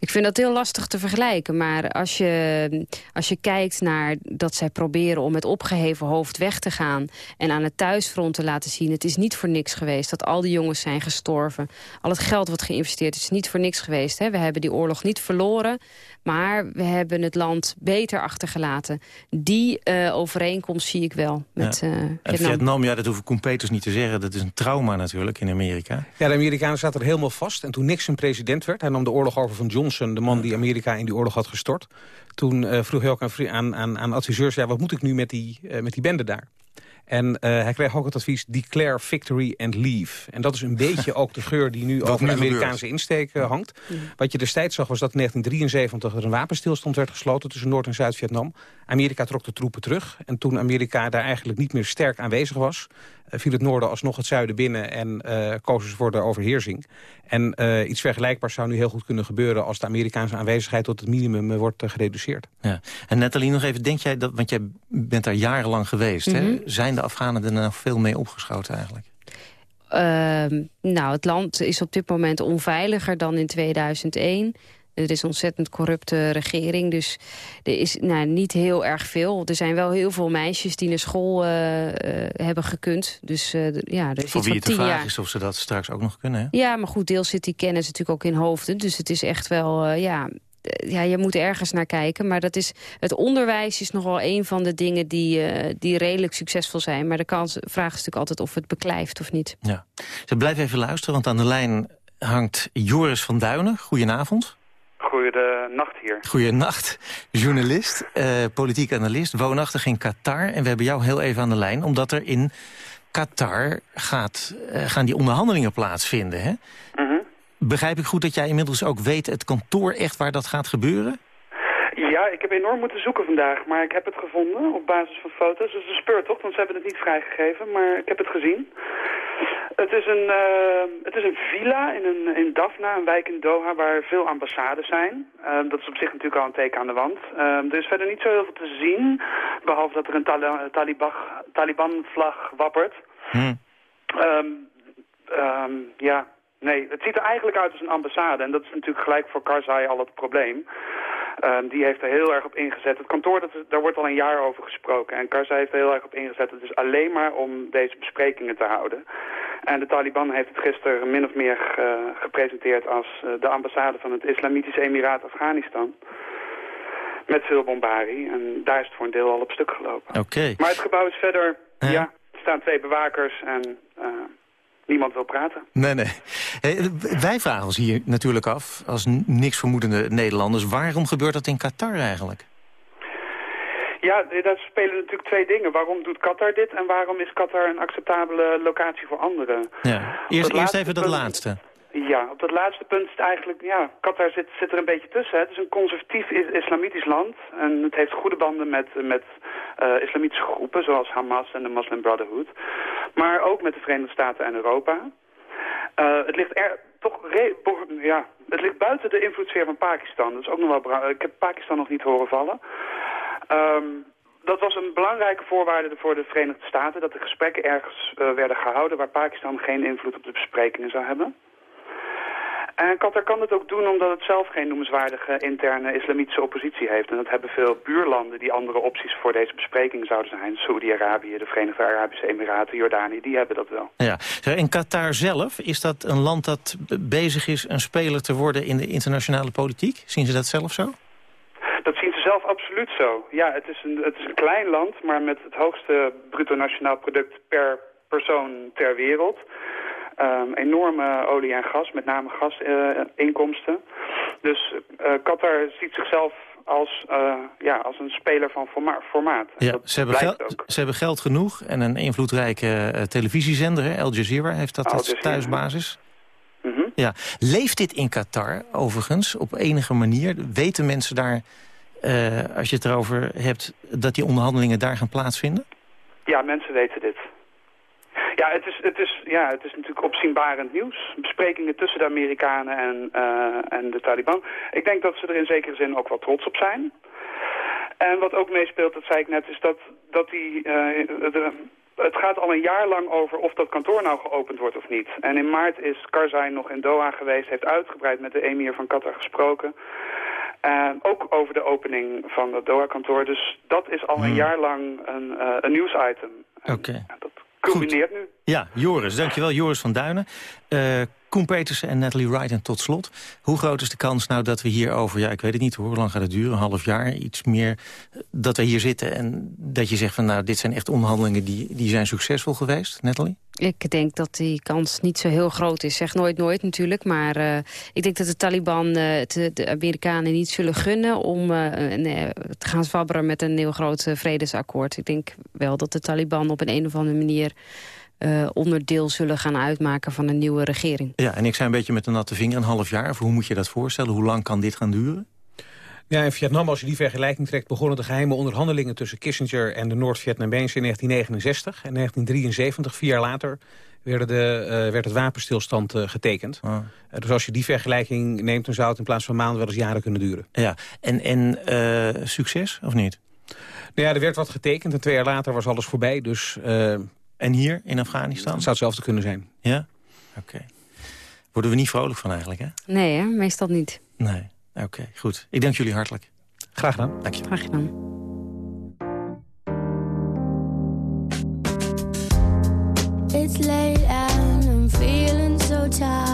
Ik vind dat heel lastig te vergelijken. Maar als je, als je kijkt naar dat zij proberen om met opgeheven hoofd weg te gaan... en aan het thuisfront te laten zien... het is niet voor niks geweest dat al die jongens zijn gestorven. Al het geld wat geïnvesteerd is, is niet voor niks geweest. Hè? We hebben die oorlog niet verloren. Maar we hebben het land beter achtergelaten. Die uh, overeenkomst zie ik wel met ja. uh, Vietnam. Vietnam, ja, dat hoeven Koen Peters niet te zeggen. Dat is een trauma natuurlijk in Amerika. Ja, de Amerikanen zaten er helemaal vast. En toen Nixon president werd, hij nam de oorlog over van Johnson... de man die Amerika in die oorlog had gestort. Toen uh, vroeg hij ook aan, aan, aan adviseurs... Ja, wat moet ik nu met die, met die bende daar? En uh, hij kreeg ook het advies declare victory and leave. En dat is een beetje ook de geur die nu over de Amerikaanse insteek uh, hangt. Wat je destijds zag was dat in 1973 er een wapenstilstand werd gesloten... tussen Noord- en Zuid-Vietnam. Amerika trok de troepen terug. En toen Amerika daar eigenlijk niet meer sterk aanwezig was... Uh, viel het noorden alsnog het zuiden binnen en uh, kozen ze voor de overheersing. En uh, iets vergelijkbaars zou nu heel goed kunnen gebeuren... als de Amerikaanse aanwezigheid tot het minimum wordt gereduceerd. Ja. En Nathalie, nog even, denk jij dat, want jij bent daar jarenlang geweest... Mm -hmm. hè? zijn de Afghanen er nou veel mee opgeschoten eigenlijk? Uh, nou, het land is op dit moment onveiliger dan in 2001. Er is een ontzettend corrupte regering, dus er is nou, niet heel erg veel. Er zijn wel heel veel meisjes die naar school uh, uh, hebben gekund. Dus uh, ja, er is Voor wie het de vraag jaar. is of ze dat straks ook nog kunnen, hè? Ja, maar goed, deels zit die kennis natuurlijk ook in hoofden. Dus het is echt wel, ja... Ja, je moet ergens naar kijken. Maar dat is, het onderwijs is nog wel een van de dingen die, die redelijk succesvol zijn. Maar de kans, vraag is natuurlijk altijd of het beklijft of niet. Ja. Ze blijf even luisteren, want aan de lijn hangt Joris van Duinen. Goedenavond. Goedenacht hier. Goedenacht, journalist, uh, politiek analist, woonachtig in Qatar. En we hebben jou heel even aan de lijn, omdat er in Qatar gaat, uh, gaan die onderhandelingen plaatsvinden. Hè? Mm -hmm. Begrijp ik goed dat jij inmiddels ook weet het kantoor echt waar dat gaat gebeuren? Ja, ik heb enorm moeten zoeken vandaag, maar ik heb het gevonden op basis van foto's. Dus een speurtocht, want ze hebben het niet vrijgegeven, maar ik heb het gezien. Het is een, uh, het is een villa in, een, in Daphna, een wijk in Doha, waar veel ambassades zijn. Uh, dat is op zich natuurlijk al een teken aan de wand. Uh, er is verder niet zo heel veel te zien, behalve dat er een tali Taliban-vlag wappert. Hmm. Um, um, ja, nee, het ziet er eigenlijk uit als een ambassade. En dat is natuurlijk gelijk voor Karzai al het probleem. Um, die heeft er heel erg op ingezet. Het kantoor, dat, daar wordt al een jaar over gesproken. En Karzai heeft er heel erg op ingezet. Het is alleen maar om deze besprekingen te houden. En de Taliban heeft het gisteren min of meer ge gepresenteerd als uh, de ambassade van het Islamitische Emiraat Afghanistan. Met veel bombarie. En daar is het voor een deel al op stuk gelopen. Oké. Okay. Maar het gebouw is verder, ja, er staan twee bewakers en... Uh, niemand wil praten. Nee, nee. Hey, wij vragen ons hier natuurlijk af, als niks vermoedende Nederlanders... waarom gebeurt dat in Qatar eigenlijk? Ja, daar spelen natuurlijk twee dingen. Waarom doet Qatar dit en waarom is Qatar een acceptabele locatie voor anderen? Ja. Eerst, eerst even dat laatste. Ja, op dat laatste punt het eigenlijk... Ja, Qatar zit, zit er een beetje tussen. Hè. Het is een conservatief islamitisch land. En het heeft goede banden met, met uh, islamitische groepen... zoals Hamas en de Muslim Brotherhood. Maar ook met de Verenigde Staten en Europa. Uh, het ligt er toch... ja, het ligt buiten de invloedssfeer van Pakistan. Dat is ook nog wel... Ik heb Pakistan nog niet horen vallen. Um, dat was een belangrijke voorwaarde voor de Verenigde Staten... dat de gesprekken ergens uh, werden gehouden... waar Pakistan geen invloed op de besprekingen zou hebben. En Qatar kan het ook doen omdat het zelf geen noemenswaardige interne islamitische oppositie heeft. En dat hebben veel buurlanden die andere opties voor deze bespreking zouden zijn. Saoedi-Arabië, de Verenigde Arabische Emiraten, Jordanië, die hebben dat wel. Ja. In Qatar zelf, is dat een land dat bezig is een speler te worden in de internationale politiek? Zien ze dat zelf zo? Dat zien ze zelf absoluut zo. Ja, het is een, het is een klein land, maar met het hoogste bruto nationaal product per persoon ter wereld. Um, enorme olie en gas, met name gasinkomsten. Dus uh, Qatar ziet zichzelf als, uh, ja, als een speler van forma formaat. Ja, ze hebben, geld, ze hebben geld genoeg en een invloedrijke televisiezender. Hè? Al Jazeera heeft dat als thuisbasis. Mm -hmm. ja. Leeft dit in Qatar overigens op enige manier? Weten mensen daar, als je het erover hebt, dat die onderhandelingen daar gaan plaatsvinden? Ja, mensen weten dit. Ja, het is, het, is, ja, het is natuurlijk opzienbarend nieuws. Besprekingen tussen de Amerikanen en, uh, en de Taliban. Ik denk dat ze er in zekere zin ook wel trots op zijn. En wat ook meespeelt, dat zei ik net, is dat, dat die, uh, de, het gaat al een jaar lang over of dat kantoor nou geopend wordt of niet. En in maart is Karzai nog in Doha geweest, heeft uitgebreid met de emir van Qatar gesproken. Uh, ook over de opening van het Doha-kantoor. Dus dat is al een Hmm. jaar lang een, uh, een nieuwsitem. Oké. Dat culmineert nu. Ja, Joris, dankjewel. Joris van Duinen. Uh, Koen Petersen en Natalie Wright en tot slot. Hoe groot is de kans nou dat we hier over, ja, ik weet het niet hoor, hoe lang gaat het duren, een half jaar, iets meer, dat we hier zitten en dat je zegt van nou, dit zijn echt onderhandelingen die, die zijn succesvol geweest, Natalie? Ik denk dat die kans niet zo heel groot is. Zeg nooit nooit natuurlijk. Maar uh, ik denk dat de Taliban het de Amerikanen niet zullen gunnen... om nee, te gaan zwabberen met een heel groot vredesakkoord. Ik denk wel dat de Taliban op een, een of andere manier... Onderdeel zullen gaan uitmaken van een nieuwe regering. Ja, en ik zei een beetje met een natte vinger, een half jaar. Hoe moet je dat voorstellen? Hoe lang kan dit gaan duren? Ja, in Vietnam, als je die vergelijking trekt... begonnen de geheime onderhandelingen tussen Kissinger en de Noord-Vietnamezen in 1969. En 1973, vier jaar later, werd, de, uh, werd het wapenstilstand uh, getekend. Ah. dus als je die vergelijking neemt, dan zou het in plaats van maanden wel eens jaren kunnen duren. Ja, en, en uh, succes of niet? Nou ja, er werd wat getekend en twee jaar later was alles voorbij. Dus, en hier in Afghanistan? Het zou hetzelfde kunnen zijn. Ja? Oké. Okay. Worden we niet vrolijk van eigenlijk, hè? Nee, hè? meestal niet. Nee. Oké, goed. Ik dank jullie hartelijk. Graag gedaan. Dank je. Graag gedaan. It's late and I'm feeling so tired.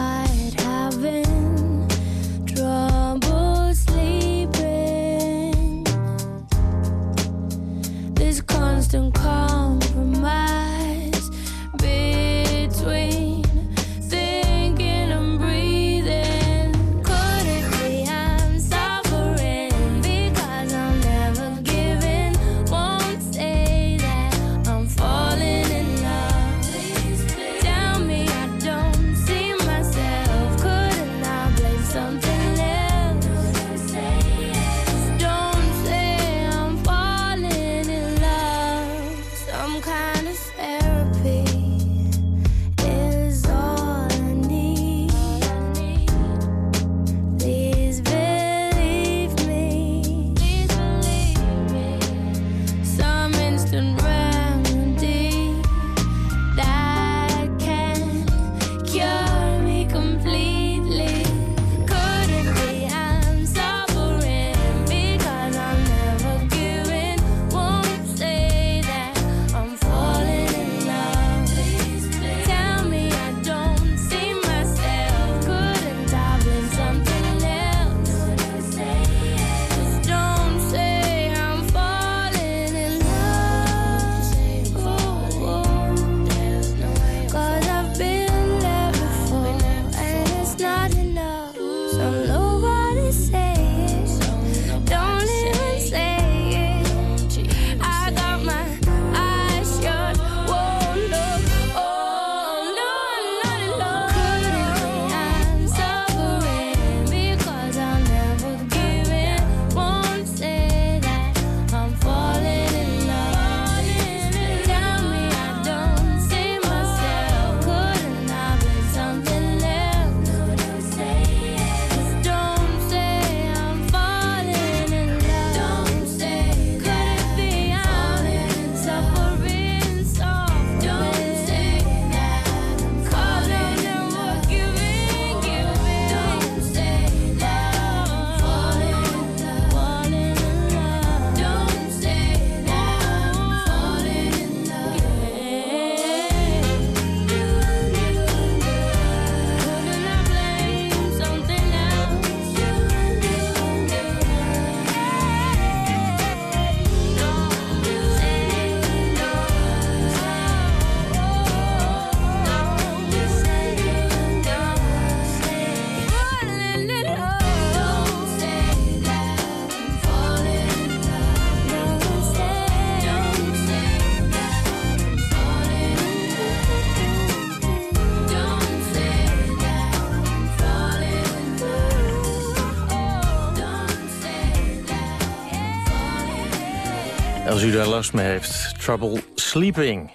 Daar last mee heeft, Trouble Sleeping.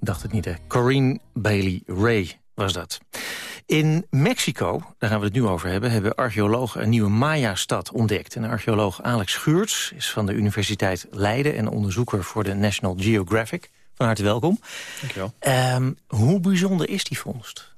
Dacht het niet, hè? Corinne Bailey Ray was dat. In Mexico, daar gaan we het nu over hebben... hebben archeologen een nieuwe Maya-stad ontdekt. En archeoloog Alex Schuurts is van de Universiteit Leiden... en onderzoeker voor de National Geographic. Van harte welkom. Dankjewel. Um, hoe bijzonder is die vondst?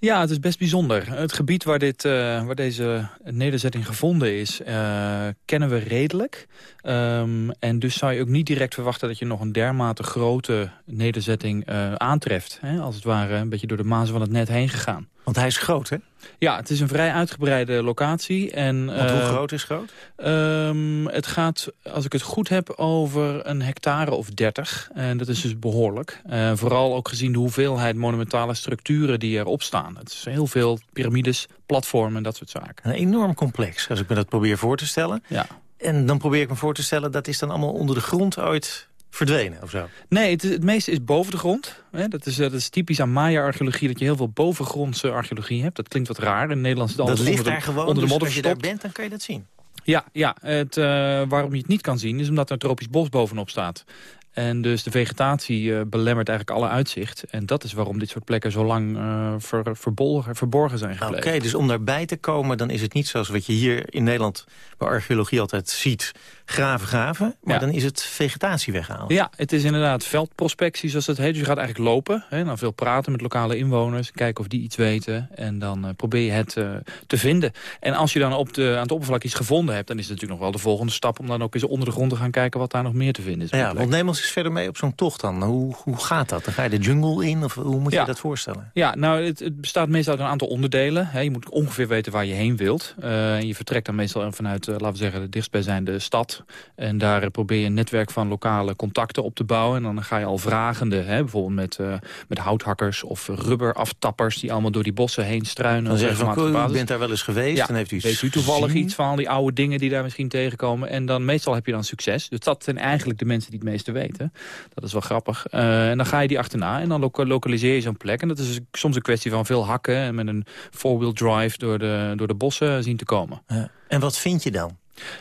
Ja, het is best bijzonder. Het gebied waar, dit, uh, waar deze nederzetting gevonden is, uh, kennen we redelijk. Um, en dus zou je ook niet direct verwachten dat je nog een dermate grote nederzetting uh, aantreft. Hè? Als het ware een beetje door de mazen van het net heen gegaan. Want hij is groot, hè? Ja, het is een vrij uitgebreide locatie. En, Want hoe groot is groot? Um, het gaat, als ik het goed heb, over een hectare of dertig. En dat is dus behoorlijk. Uh, vooral ook gezien de hoeveelheid monumentale structuren die erop staan. Het is heel veel piramides, platformen en dat soort zaken. Een enorm complex, als ik me dat probeer voor te stellen. Ja. En dan probeer ik me voor te stellen, dat is dan allemaal onder de grond ooit verdwenen of zo? Nee, het, het meeste is boven de grond. Dat is, dat is typisch aan Maya-archeologie, dat je heel veel bovengrondse archeologie hebt. Dat klinkt wat raar. In Nederland is het dat ligt onder daar gewoon, onder de dus modder als je verstopt. daar bent, dan kan je dat zien. Ja, ja het, uh, waarom je het niet kan zien is omdat er een tropisch bos bovenop staat. En dus de vegetatie uh, belemmert eigenlijk alle uitzicht. En dat is waarom dit soort plekken zo lang uh, ver, verborgen, verborgen zijn gebleven. Oké, okay, dus om daarbij te komen, dan is het niet zoals wat je hier in Nederland... bij archeologie altijd ziet, graven, graven. Maar Ja. dan is het vegetatie weggehaald. Ja, het is inderdaad veldprospectie zoals dat heet. Dus je gaat eigenlijk lopen, hè, dan veel praten met lokale inwoners... kijken of die iets weten en dan uh, probeer je het uh, te vinden. En als je dan op de, aan het oppervlak iets gevonden hebt... dan is het natuurlijk nog wel de volgende stap... om dan ook eens onder de grond te gaan kijken wat daar nog meer te vinden is. Ja, want neem ons eens verder mee op zo'n tocht dan. Hoe, hoe gaat dat? Dan ga je de jungle in of hoe moet je dat voorstellen? Ja, nou, het, het bestaat meestal uit een aantal onderdelen. Hè. Je moet ongeveer weten waar je heen wilt. Eh, en je vertrekt dan meestal vanuit, eh, laten we zeggen, de dichtstbijzijnde stad. En daar probeer je een netwerk van lokale contacten op te bouwen. En dan ga je al vragende, hè, bijvoorbeeld met, eh, met houthakkers of rubberaftappers... die allemaal door die bossen heen struinen. Dan zeggen ze van, u bent daar wel eens geweest. Ja, Dan heeft u iets weet u toevallig iets van al die oude dingen die daar misschien tegenkomen. En dan meestal heb je dan succes. Dus dat zijn eigenlijk de mensen die het meeste weten. Dat is wel grappig. Eh, en dan ga je die achterna en dan loka- lokaliseer je zo'n plek. En dat is soms een kwestie van veel hakken... en met een four-wheel drive door de, door de bossen zien te komen. Ja. En wat vind je dan?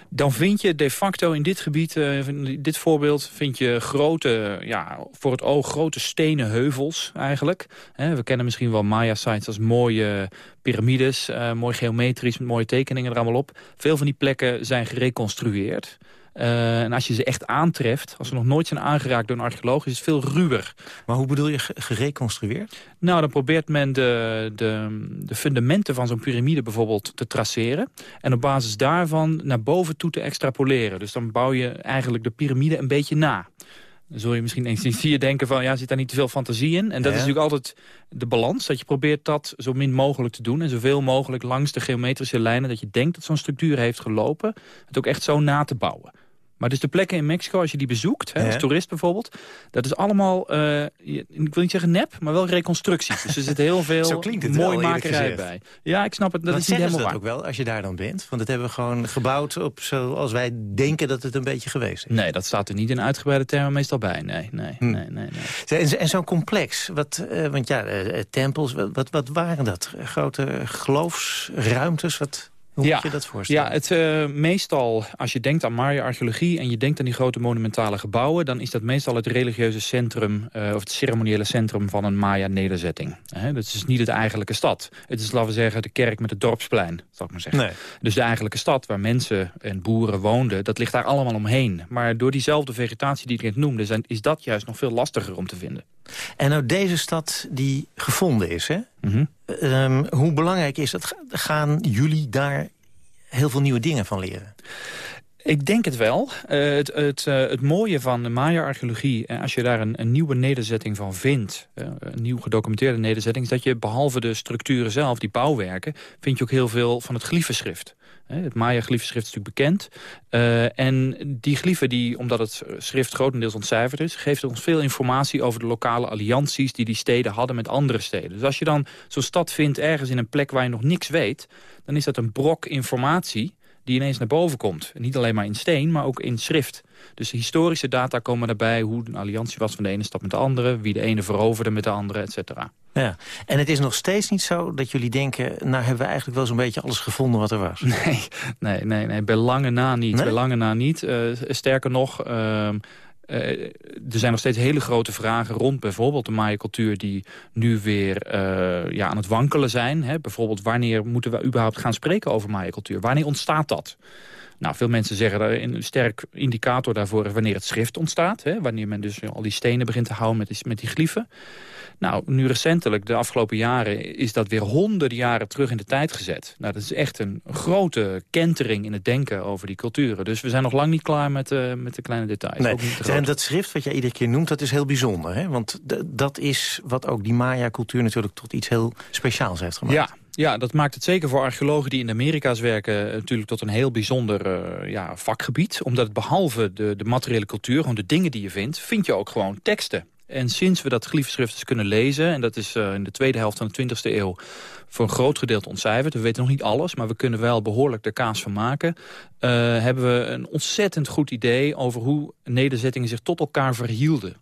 Dan vind je de facto in dit gebied, eh, dit voorbeeld... vind je grote, ja, voor het oog grote stenen heuvels eigenlijk. We kennen misschien wel Maya-sites als mooie piramides... eh, mooi geometrisch, met mooie tekeningen er allemaal op. Veel van die plekken zijn gereconstrueerd. Eh, en als je ze echt aantreft, als ze nog nooit zijn aangeraakt door een archeoloog... is het veel ruwer. Maar hoe bedoel je ge- gereconstrueerd? Nou, dan probeert men de, de, de fundamenten van zo'n piramide bijvoorbeeld te traceren. En op basis daarvan naar boven toe te extrapoleren. Dus dan bouw je eigenlijk de piramide een beetje na. Dan zul je misschien eens zie je denken van, ja, zit daar niet te veel fantasie in? En dat Ja. is natuurlijk altijd de balans, dat je probeert dat zo min mogelijk te doen. En zoveel mogelijk langs de geometrische lijnen dat je denkt dat zo'n structuur heeft gelopen. Het ook echt zo na te bouwen. Maar dus de plekken in Mexico, als je die bezoekt, hè, als toerist bijvoorbeeld... dat is allemaal, eh, ik wil niet zeggen nep, maar wel reconstructies. Dus er zit heel veel mooi makerij bij. Ja, ik snap het, dat is niet helemaal dat waar. ook wel als je daar dan bent? Want dat hebben we gewoon gebouwd op zoals wij denken dat het een beetje geweest is. Nee, dat staat er niet in uitgebreide termen meestal bij. Nee, nee, Hm. nee, nee. nee. En, zo'n complex, wat, eh, want ja, eh, tempels, wat, wat, wat waren dat? Grote geloofsruimtes? Wat, hoe moet je dat voorstellen? Ja, het, eh, meestal als je denkt aan Maya-archeologie... en je denkt aan die grote monumentale gebouwen... dan is dat meestal het religieuze centrum... eh, of het ceremoniële centrum van een Maya-nederzetting. Dat is niet het eigenlijke stad. Het is, laten we zeggen, de kerk met het dorpsplein, zal ik maar zeggen. Nee. Dus de eigenlijke stad waar mensen en boeren woonden... dat ligt daar allemaal omheen. Maar door diezelfde vegetatie die ik net noemde... Zijn, is dat juist nog veel lastiger om te vinden. En nou deze stad die gevonden is, hè? Mhm. Ehm, hoe belangrijk is dat? Ga- Gaan jullie daar heel veel nieuwe dingen van leren? Ik denk het wel. Eh, het, het, eh, het mooie van de Maya-archeologie, eh, als je daar een, een nieuwe nederzetting van vindt, een nieuw gedocumenteerde nederzetting, is dat je behalve de structuren zelf, die bouwwerken, vind je ook heel veel van het glyphenschrift. Het Maya-glyphenschrift is natuurlijk bekend. Eh, en die glyphen, die, omdat het schrift grotendeels ontcijferd is... geeft ons veel informatie over de lokale allianties... die die steden hadden met andere steden. Dus als je dan zo'n stad vindt ergens in een plek waar je nog niks weet... dan is dat een brok informatie die ineens naar boven komt. Niet alleen maar in steen, maar ook in schrift. Dus historische data komen daarbij... hoe een alliantie was van de ene stad met de andere... wie de ene veroverde met de andere, et cetera. Ja. En het is nog steeds niet zo dat jullie denken... nou hebben we eigenlijk wel zo'n beetje alles gevonden wat er was. Nee, nee, nee, nee bij lange na niet. Nee? Bij lange na niet. Eh, sterker nog, ehm, eh, er zijn nog steeds hele grote vragen rond bijvoorbeeld de Maya-cultuur... die nu weer eh, ja, aan het wankelen zijn. Hè? Bijvoorbeeld, wanneer moeten we überhaupt gaan spreken over Maya-cultuur? Wanneer ontstaat dat? Nou, veel mensen zeggen dat een sterk indicator daarvoor is wanneer het schrift ontstaat. Hè, wanneer men dus al die stenen begint te houden met die, met die glyphen. Nou, nu recentelijk, de afgelopen jaren, is dat weer honderden jaren terug in de tijd gezet. Nou, dat is echt een grote kentering in het denken over die culturen. Dus we zijn nog lang niet klaar met, uh, met de kleine details. Nee. Ook niet En dat schrift wat jij iedere keer noemt, dat is heel bijzonder. Hè? Want dat is wat ook die Maya-cultuur natuurlijk tot iets heel speciaals heeft gemaakt. Ja, ja, dat maakt het zeker voor archeologen die in de Amerika's werken... eh, natuurlijk tot een heel bijzonder eh, ja, vakgebied. Omdat het behalve de, de materiële cultuur, gewoon de dingen die je vindt... vind je ook gewoon teksten. En sinds we dat glyphenschrift eens kunnen lezen... en dat is eh, in de tweede helft van de 20e eeuw voor een groot gedeelte ontcijferd. We weten nog niet alles, maar we kunnen wel behoorlijk de kaas van maken. eh, hebben we een ontzettend goed idee over hoe nederzettingen zich tot elkaar verhielden.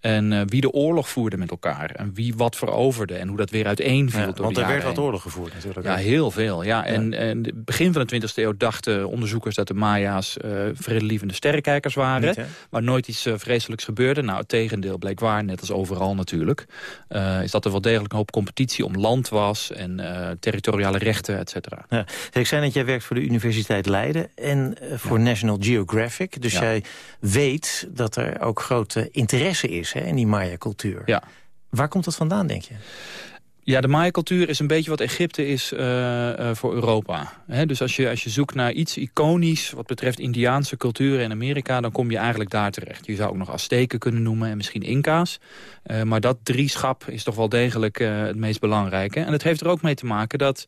En eh, wie de oorlog voerde met elkaar. En wie wat veroverde. En hoe dat weer uiteenviel. Ja, want er werd wat oorlog gevoerd natuurlijk. Ja, heel veel. Ja. En, begin van de 20e eeuw dachten onderzoekers dat de Maya's eh vredelievende sterrenkijkers waren. Niet, maar nooit iets vreselijks gebeurde. Nou, het tegendeel bleek waar, net als overal natuurlijk. Is dat er wel degelijk een hoop competitie om land was. En eh, territoriale rechten, et cetera. Ja. Ik zei net, jij werkt voor de Universiteit Leiden en eh, voor National Geographic. Dus Ja. jij weet dat er ook grote interesse is hè, in die Maya-cultuur. Ja. Waar komt dat vandaan, denk je? Ja, de Maya-cultuur is een beetje wat Egypte is eh, eh, voor Europa. Dus als je, als je zoekt naar iets iconisch wat betreft Indiaanse culturen in Amerika... dan kom je eigenlijk daar terecht. Je zou ook nog Azteken kunnen noemen en misschien Inca's. Eh, maar dat drieschap is toch wel degelijk het meest belangrijke. En het heeft er ook mee te maken dat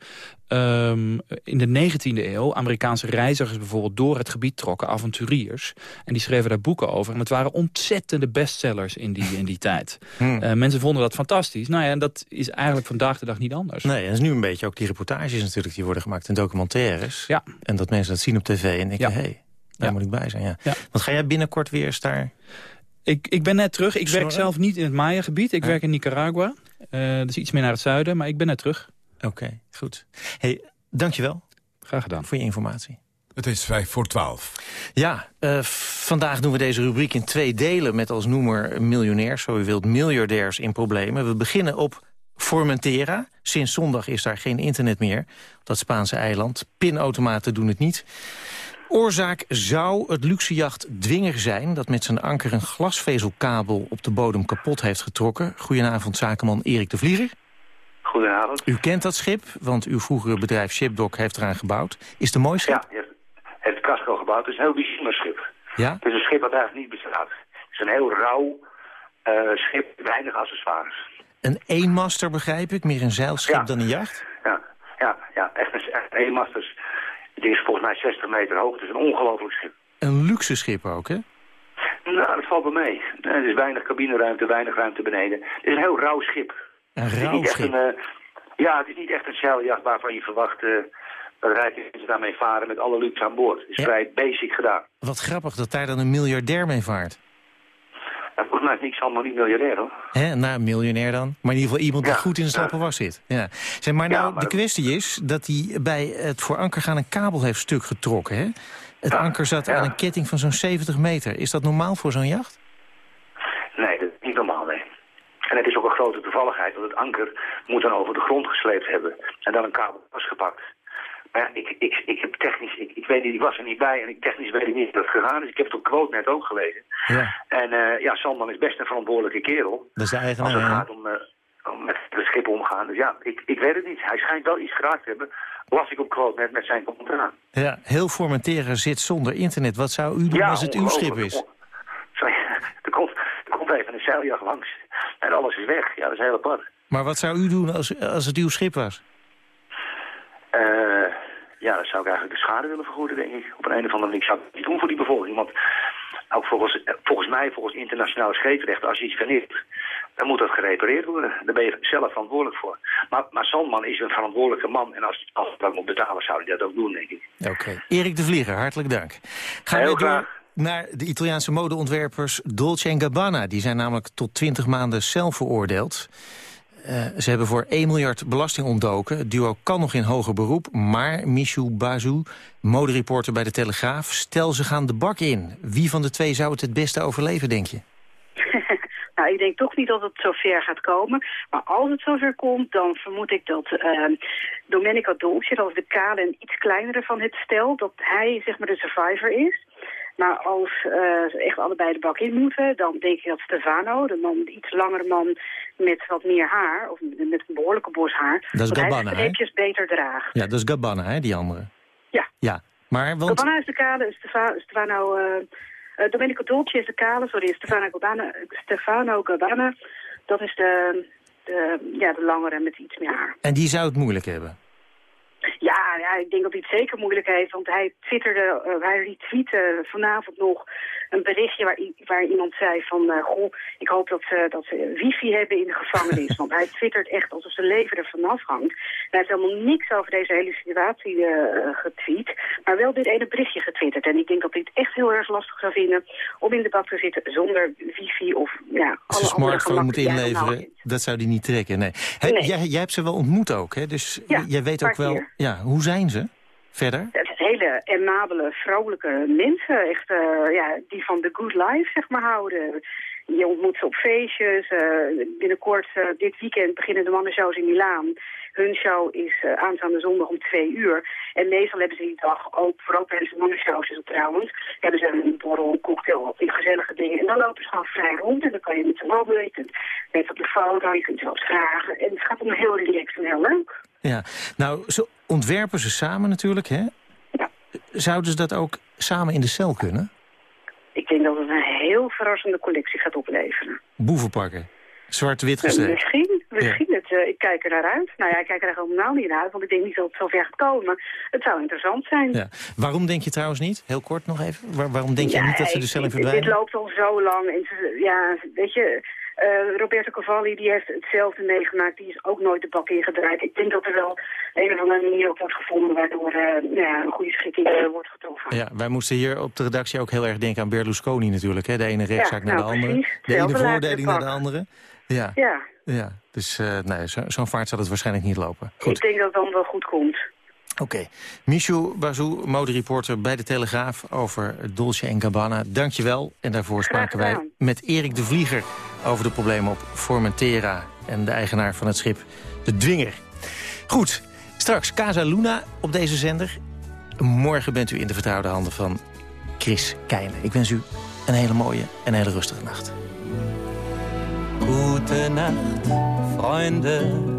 ehm, in de 19e eeuw... Amerikaanse reizigers bijvoorbeeld door het gebied trokken, avonturiers. En die schreven daar boeken over. En het waren ontzettende bestsellers in die, in die tijd. Hmm. Eh, mensen vonden dat fantastisch. Nou ja, en dat is eigenlijk vandaag de dag niet anders. Nee, en dat is nu een beetje ook die reportages natuurlijk... die worden gemaakt in documentaires. Ja. En dat mensen dat zien op tv en denken... Ja. hé, hey, daar Ja. moet ik bij zijn. Ja. Ja. Want ga jij binnenkort weer eens daar... Ik, ik ben net terug. Ik werk zelf niet in het Maya-gebied. Ik werk in Nicaragua. Eh dus iets meer naar het zuiden, maar ik ben net terug. Oké, goed. hey, dankjewel Graag gedaan. voor je informatie. Het is vijf voor twaalf. Ja, eh, vandaag doen we deze rubriek in twee delen... met als noemer miljonairs, zo u wilt, miljardairs in problemen. We beginnen op Formentera. Sinds zondag is daar geen internet meer op dat Spaanse eiland. Pinautomaten doen het niet. Oorzaak zou het luxejacht Dwinger zijn... dat met zijn anker een glasvezelkabel op de bodem kapot heeft getrokken. Goedenavond, zakenman Erik de Vlieger. Goedenavond. U kent dat schip, want uw vroegere bedrijf Shipdock heeft eraan gebouwd. Is het een mooi schip? Ja, heeft Casco gebouwd. Het is een heel bijzonder schip. Ja? Het is een schip dat eigenlijk niet bestaat. Het is een heel rauw eh, schip, weinig accessoires. Een eenmaster begrijp ik, meer een zeilschip Ja. dan een jacht? Ja, ja, ja echt een, echt een eenmasters. Het is volgens mij 60 meter hoog. Het is een ongelooflijk schip. Een luxe schip ook, hè? Nou, dat valt wel mee. Er is weinig cabineruimte, weinig ruimte beneden. Het is een heel rauw schip. Een eh, ja, het is niet echt een zeiljacht waarvan je verwacht... eh, dat rijke mensen daarmee varen met alle luxe aan boord. Het is Ja. vrij basic gedaan. Wat grappig dat daar dan een miljardair mee vaart. En volgens mij is niks allemaal niet miljardair, hoor. Hè? Nou, een miljonair dan. Maar in ieder geval iemand die Ja, goed in de slappe ja. was zit. Ja. Zeg, maar Ja, nou, maar- de kwestie is dat hij bij het voor anker gaan een kabel heeft stuk getrokken, hè? Het anker zat ja. aan een ketting van zo'n 70 meter. Is dat normaal voor zo'n jacht? Nee, dat is niet normaal, nee. En het is ook een grote toevalligheid, want het anker moet dan over de grond gesleept hebben. En dan een kabel vastgepakt. Maar ja, ik, ik, ik heb technisch, ik, ik weet niet, ik was er niet bij en ik technisch weet ik niet hoe dat gegaan is. Ik heb het op quote net ook gelezen. Ja. En eh, ja, Salman is best een verantwoordelijke kerel. Dat is de Als het gaat om, eh, om met het schip omgaan. Dus ja, ik, ik weet het niet. Hij schijnt wel iets geraakt te hebben. Las ik op quote net met zijn commentaar. Ja, heel Formentera zit zonder internet. Wat zou u doen Ja, als het uw schip is? Sorry, er komt, er komt even een zeiljacht langs. En alles is weg. Ja, dat is heel apart. Maar wat zou u doen als, als het uw schip was? Eh, ja, dan zou ik eigenlijk de schade willen vergoeden, denk ik. Op een, een of andere manier zou ik het niet doen voor die bevolking. Want ook volgens, eh, volgens mij, volgens internationaal scheepsrecht, als je iets vernielt, dan moet dat gerepareerd worden. Daar ben je zelf verantwoordelijk voor. Maar, maar Salman is een verantwoordelijke man. En als, als hij dat moet betalen, zou hij dat ook doen, denk ik. Oké. Erik de Vlieger, hartelijk dank. Gaan Heel we door graag. Naar de Italiaanse modeontwerpers Dolce Gabbana. Die zijn namelijk tot 20 maanden cel veroordeeld. Eh, ze hebben voor 1 miljard belasting ontdoken. Het duo kan nog in hoger beroep. Maar Michou Bazou, modereporter bij De Telegraaf... stel ze gaan de bak in. Wie van de twee zou het het beste overleven, denk je? nou, ik denk toch niet dat het zo ver gaat komen. Maar als het zover komt, dan vermoed ik dat uh, Domenico Dolce, dat is de kale en iets kleinere van het stel, dat hij zeg maar de survivor is. Maar als uh, ze echt allebei de bak in moeten, dan denk ik dat Stefano, de man, de iets langere man met wat meer haar, of met een behoorlijke bos haar, dat is Gabbana, hij de beter draagt. Ja, dat is Gabbana, hè, die andere. Ja. Ja, maar want... Gabbana is de kale, Stefano... Uh, uh, Domenico Dolce is de kale, sorry, Stefano Gabbana, Stefano Gabbana, dat is de, de, ja, de langere met iets meer haar. En die zou het moeilijk hebben? Ja, ja, ik denk dat hij het zeker moeilijk heeft. Want hij twitterde, uh, hij retweette vanavond nog een berichtje waar, waar iemand zei van... Uh, goh, ik hoop dat ze, dat ze wifi hebben in de gevangenis. want hij twittert echt alsof zijn leven er vanaf hangt. hij heeft helemaal niks over deze hele situatie uh, getweet. Maar wel dit ene berichtje getwitterd. En ik denk dat hij het echt heel erg lastig zou vinden... om in de bak te zitten zonder wifi of ja, alle Zijn smartphone moet inleveren, dat zou hij niet trekken. Nee. Jij, jij, hebt ze wel ontmoet ook, hè? Dus ja, jij weet ook wel... Ja, hoe zijn ze verder? Het hele amabele, vrolijke mensen. Echt, uh, ja, die van the good life, zeg maar, houden. Je ontmoet ze op feestjes. Uh, binnenkort, uh, dit weekend, beginnen de mannenshows in Milaan. Hun show is aanstaande zondag om twee uur. En meestal hebben ze die dag ook, vooral tijdens de mannenshows is het trouwens, hebben ze een borrel, een cocktail, die gezellige dingen. En dan lopen ze gewoon vrij rond en dan kan je met ze babbelen. Je kunt met op de foto, je kunt ze wel vragen. En het gaat om heel relaxed en heel leuk. Ja, nou, zo ontwerpen ze samen natuurlijk, hè? Ja. Zouden ze dat ook samen in de cel kunnen? Ik denk dat het een heel verrassende collectie gaat opleveren. Boevenpakken? Zwart-wit gestreept? misschien, misschien. Ja. Het, uh, ik kijk er naar uit. Nou ja, ik kijk er helemaal niet naar uit, want ik denk niet dat het zo ver gaat komen. Het zou interessant zijn. Ja. Waarom denk je trouwens niet? Heel kort nog even. Waar, waarom denk ja, je niet dat ze de cel in verdwijnen? Dit loopt al zo lang. En ze, ja, weet je, uh, Roberto Cavalli die heeft hetzelfde meegemaakt. Die is ook nooit de bak ingedraaid. Ik denk dat er wel een of andere manier op wordt gevonden... waardoor uh, ja, een goede schikking uh, wordt getroffen. Ja, wij moesten hier op de redactie ook heel erg denken aan Berlusconi natuurlijk. Hè? De ene rechtszaak ja, naar nou, de andere. Precies. De ene voordeling naar de andere. Ja, ja. ja. dus nee, zo'n zo vaart zal het waarschijnlijk niet lopen. Goed. Ik denk dat het dan wel goed komt. Oké. Okay. Michou Bazou, modereporter bij De Telegraaf over Dolce en Gabbana. Dank je wel. En daarvoor spraken wij met Erik de Vlieger over de problemen op Formentera... en de eigenaar van het schip De Dwinger. Goed, straks Casa Luna op deze zender. Morgen bent u in de vertrouwde handen van Chris Keijnen. Ik wens u een hele mooie en hele rustige nacht. Gute Nacht, Freunde.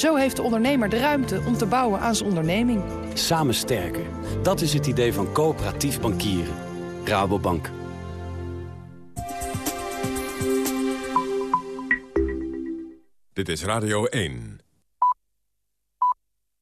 Zo heeft de ondernemer de ruimte om te bouwen aan zijn onderneming. Samen sterker. Dat is het idee van coöperatief bankieren. Rabobank. Dit is Radio 1.